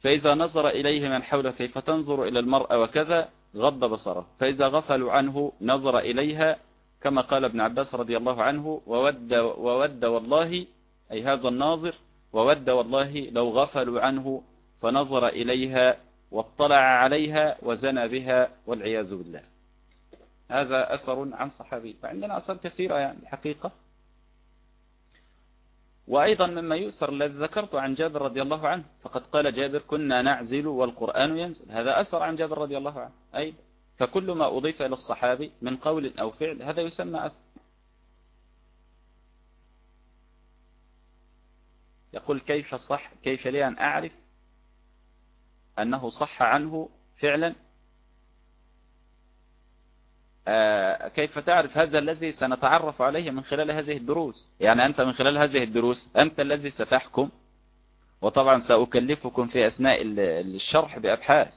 فإذا نظر إليه من حوله كيف تنظر إلى المرأة وكذا غض بصره. فإذا غفلوا عنه نظر إليها كما قال ابن عباس رضي الله عنه وود, وود والله أي هذا الناظر وود والله لو غفلوا عنه فنظر إليها واطلع عليها وزنى بها والعياذ بالله. هذا أثر عن صحابي. فعندنا أثر كثيرة يعني الحقيقة وأيضا مما يؤثر الذي ذكرته عن جابر رضي الله عنه. فقد قال جابر كنا نعزل والقرآن ينزل. هذا أثر عن جابر رضي الله عنه. أيضا فكل ما أضيف إلى الصحابي من قول أو فعل هذا يسمى أثر. يقول كيف صح كيف لي أن أعرف أنه صح عنه فعلا؟ كيف تعرف هذا الذي سنتعرف عليه من خلال هذه الدروس؟ يعني أنت من خلال هذه الدروس أنت الذي ستحكم وطبعا سأكلفكم في أثناء الشرح بأبحاث.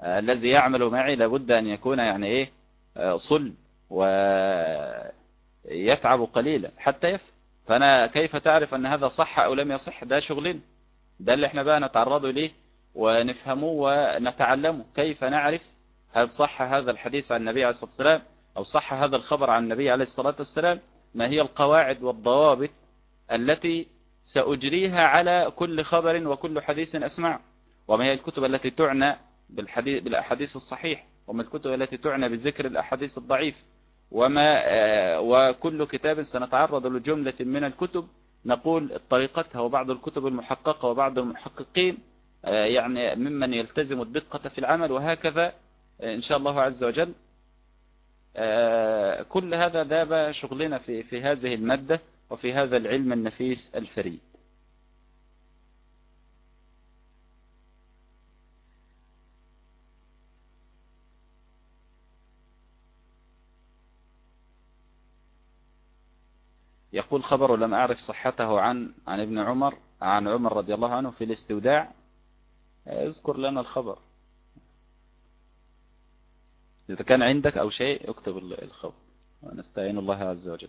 آه، الذي يعمل معي لابد أن يكون يعني إيه؟ آه، صل ويتعب قليلا حتى يفهم. فأنا كيف تعرف أن هذا صح أو لم يصح؟ ده شغلنا ده اللي إحنا بقى نتعرض إليه ونفهمه ونتعلمه. كيف نعرف هل صح هذا الحديث عن النبي عليه الصلاة والسلام؟ أو صح هذا الخبر عن النبي عليه الصلاة والسلام؟ ما هي القواعد والضوابط التي سأجريها على كل خبر وكل حديث أسمع وما هي الكتب التي تعنى بالحديث بالأحاديث الصحيح؟ وما الكتب التي تعنى بذكر الأحاديث الضعيف؟ وما آه، وكل كتاب سنتعرض لجملة من الكتب. نقول طريقتها وبعض الكتب المحققة وبعض المحققين آه، يعني ممن يلتزم الدقة في العمل وهكذا. إن شاء الله عز وجل. آه، كل هذا داب شغلنا في, في هذه المادة وفي هذا العلم النفيس الفريد. يقول خبر لم أعرف صحته عن عن ابن عمر عن عمر رضي الله عنه في الاستوداع. اذكر لنا الخبر. إذا كان عندك أو شيء اكتب الخبر. ونستعين الله عز وجل.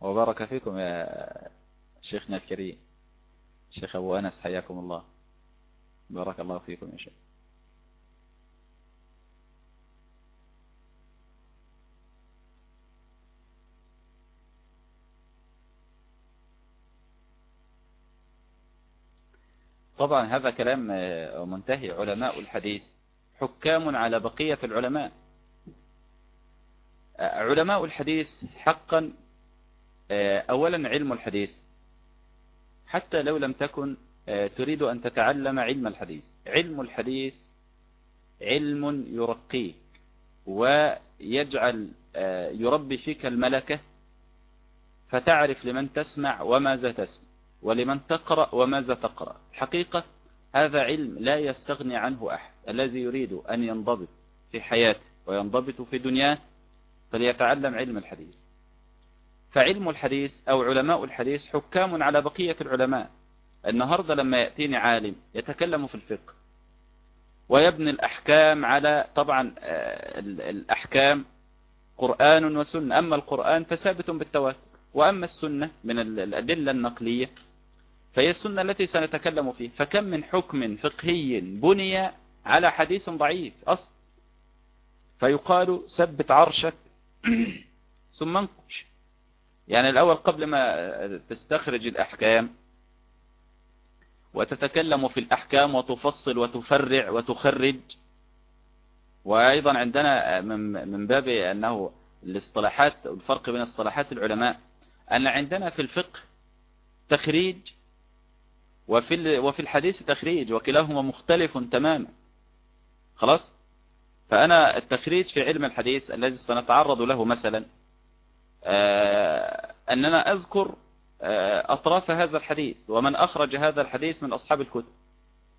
وبارك فيكم يا شيخنا الكريم شيخ أبو أنس حياكم الله. بارك الله فيكم يا شيخ. طبعا هذا كلام آه، منتهي. علماء الحديث حكام على بقية العلماء. آه، علماء الحديث حقا آه، أولا علم الحديث. حتى لو لم تكن تريد أن تتعلم علم الحديث. علم الحديث علم يرقيك ويجعل يربي فيك الملكة فتعرف لمن تسمع وماذا تسمع. ولمن تقرأ وماذا تقرأ. حقيقة هذا علم لا يستغني عنه أحد. الذي يريد أن ينضبط في حياته وينضبط في دنياه فليتعلم علم الحديث. فعلم الحديث أو علماء الحديث حكام على بقية العلماء. النهاردة لما يأتيني عالم يتكلم في الفقه ويبني الأحكام على طبعا آه، الأحكام قرآن وسنة. أما القرآن فثابت بالتواتر. وأما السنة من الأدلة النقلية فهي السنة التي سنتكلم فيه فكم من حكم فقهي بني على حديث ضعيف؟ أصل. فيقال ثبت عرشك ثم انقش. يعني الأول قبل ما تستخرج الأحكام وتتكلم في الأحكام وتفصل وتفرع وتخرج. وأيضا عندنا من باب أنه الاصطلاحات الفرق بين اصطلاحات العلماء أن عندنا في الفقه تخريج وفي وفي الحديث تخريج وكلاهما مختلف تماما. خلاص؟ فأنا التخريج في علم الحديث الذي سنتعرض له مثلا آه، أننا أذكر آه، أطراف هذا الحديث ومن أخرج هذا الحديث من أصحاب الكتب.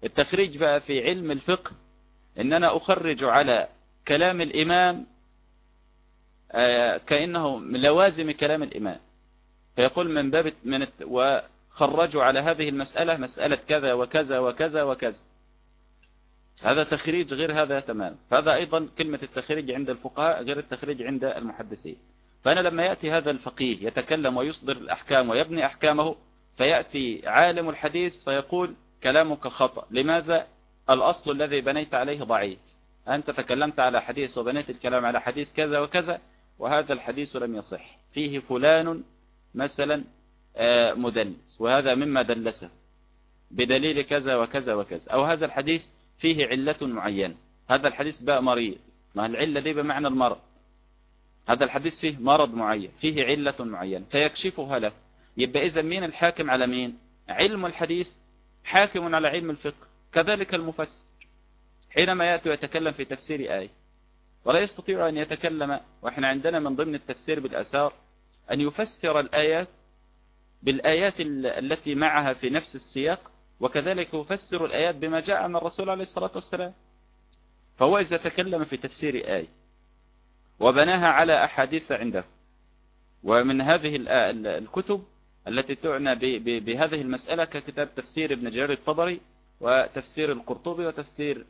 التخريج بقى في علم الفقه أن أنا أخرج على كلام الإمام آه، كأنه من لوازم كلام الإمام. فيقول من باب من خرجوا على هذه المسألة مسألة كذا وكذا وكذا وكذا. هذا تخريج غير هذا تمام هذا أيضا كلمة التخريج عند الفقهاء غير التخريج عند المحدثين. فأنا لما يأتي هذا الفقيه يتكلم ويصدر الأحكام ويبني أحكامه فيأتي عالم الحديث فيقول كلامك خطأ. لماذا؟ الأصل الذي بنيت عليه ضعيف. أنت تكلمت على حديث وبنيت الكلام على حديث كذا وكذا وهذا الحديث لم يصح. فيه فلان مثلا مدلس. وهذا مما دلسه بدليل كذا وكذا وكذا. أو هذا الحديث فيه علة معينة. هذا الحديث بقى مريض. ما العلة دي بمعنى المرض. هذا الحديث فيه مرض معين فيه علة معينة فيكشفها له. يبقى إذا مين الحاكم على مين؟ علم الحديث حاكم على علم الفقه. كذلك المفسر. حينما يأتي ويتكلم في تفسير آية. ولا يستطيع أن يتكلم وإحنا عندنا من ضمن التفسير بالأثار أن يفسر الآيات بالآيات التي معها في نفس السياق وكذلك يفسر الآيات بما جاء من الرسول عليه الصلاة والسلام. فهو إذا تكلم في تفسير آية وبناها على أحاديث عنده. ومن هذه الكتب التي تعنى بهذه المسألة ككتاب تفسير ابن جرير الطبري وتفسير القرطبي وتفسير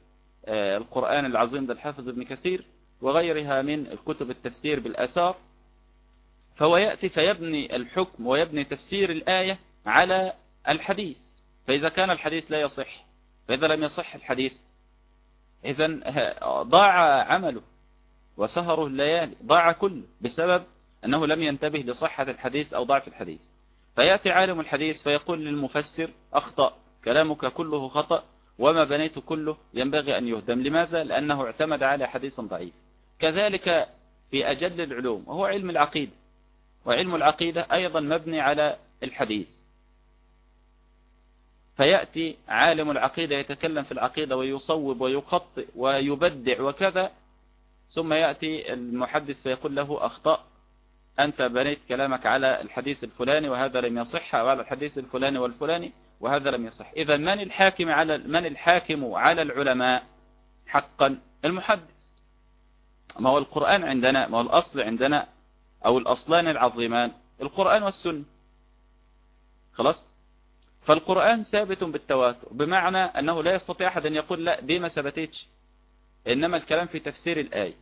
آه، القرآن العظيم للحافظ ابن كثير وغيرها من الكتب التفسير بالأثار. فهو يأتي فيبني الحكم ويبني تفسير الآية على الحديث. فإذا كان الحديث لا يصح فإذا لم يصح الحديث إذا ضاع عمله وسهره الليالي ضاع كله بسبب أنه لم ينتبه لصحة الحديث أو ضعف الحديث. فيأتي عالم الحديث فيقول للمفسر أخطأ كلامك كله خطأ وما بنيت كله ينبغي أن يهدم. لماذا؟ لأنه اعتمد على حديث ضعيف. كذلك في أجل العلوم وهو علم العقيدة. وعلم العقيدة أيضا مبني على الحديث. فيأتي عالم العقيدة يتكلم في العقيدة ويصوب ويخطئ ويبدع وكذا ثم يأتي المحدث فيقول له أخطأ أنت بنيت كلامك على الحديث الفلاني وهذا لم يصح أو على الحديث الفلاني والفلاني وهذا لم يصح. إذا من الحاكم على من الحاكم على العلماء؟ حقا المحدث. ما هو القرآن عندنا؟ ما هو الأصل عندنا؟ أو الأصلان العظيمان القرآن والسنة. خلاص؟ فالقرآن ثابت بالتواتر بمعنى أنه لا يستطيع أحد أن يقول لا دي ما ثبتتش. إنما الكلام في تفسير الآية.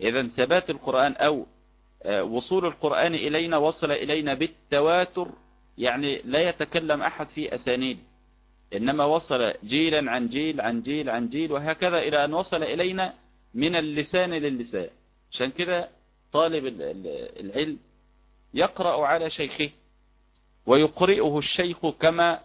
إذا ثبات القرآن أو آه، وصول القرآن إلينا وصل إلينا بالتواتر يعني لا يتكلم أحد في أسانيد. إنما وصل جيلا عن جيل عن جيل عن جيل وهكذا إلى أن وصل إلينا من اللسان للسان عشان كده طالب العلم يقرأ على شيخه ويقرئه الشيخ كما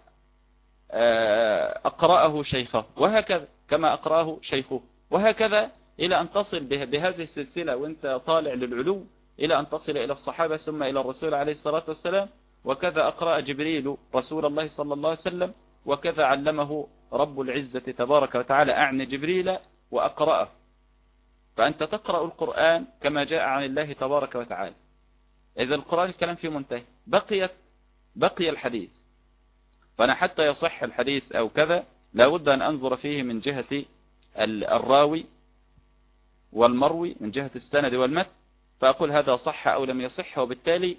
آه، أقرأه شيخه وهكذا كما أقرأه شيخه. وهكذا إلى أن تصل بهذه السلسلة وأنت طالع للعلو إلى أن تصل إلى الصحابة ثم إلى الرسول عليه الصلاة والسلام. وكذا أقرأ جبريل رسول الله صلى الله عليه وسلم وكذا علمه رب العزة تبارك وتعالى. أعني جبريل وأقرأه. فأنت تقرأ القرآن كما جاء عن الله تبارك وتعالى. إذا القرآن الكلام فيه منتهي بقيت بقي الحديث. فأنا حتى يصح الحديث أو كذا لابد أن أنظر فيه من جهة الراوي والمروي من جهة السند والمت فأقول هذا صح أو لم يصح وبالتالي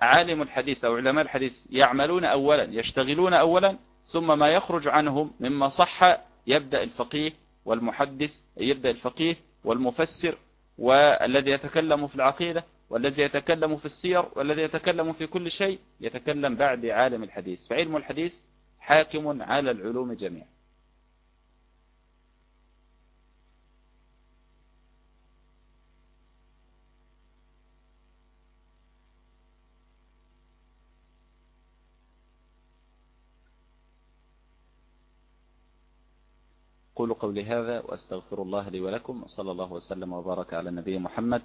عالم الحديث أو علماء الحديث يعملون أولا يشتغلون أولا ثم ما يخرج عنهم مما صح يبدأ الفقيه والمحدث يبدأ الفقيه والمفسر والذي يتكلم في العقيدة والذي يتكلم في السير والذي يتكلم في كل شيء يتكلم بعد عالم الحديث. فعلم الحديث حاكم على العلوم جميعا. قولوا قولي هذا وأستغفر الله لي ولكم صلى الله وسلم وبارك على النبي محمد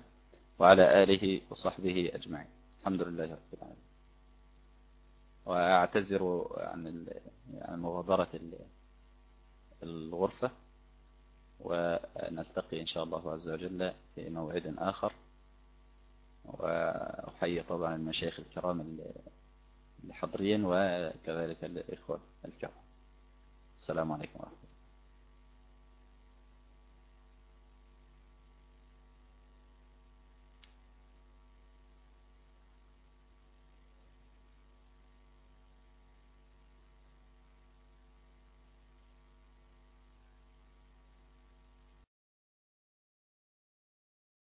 وعلى آله وصحبه أجمعين. الحمد لله رب العالمين. وأعتذر عن عن مغادرة الغرفة ونلتقي إن شاء الله عز وجل في موعد آخر. وأحيي طبعا المشايخ الكرام الحضرين وكذلك الإخوة الكرام. السلام عليكم ورحمة الله.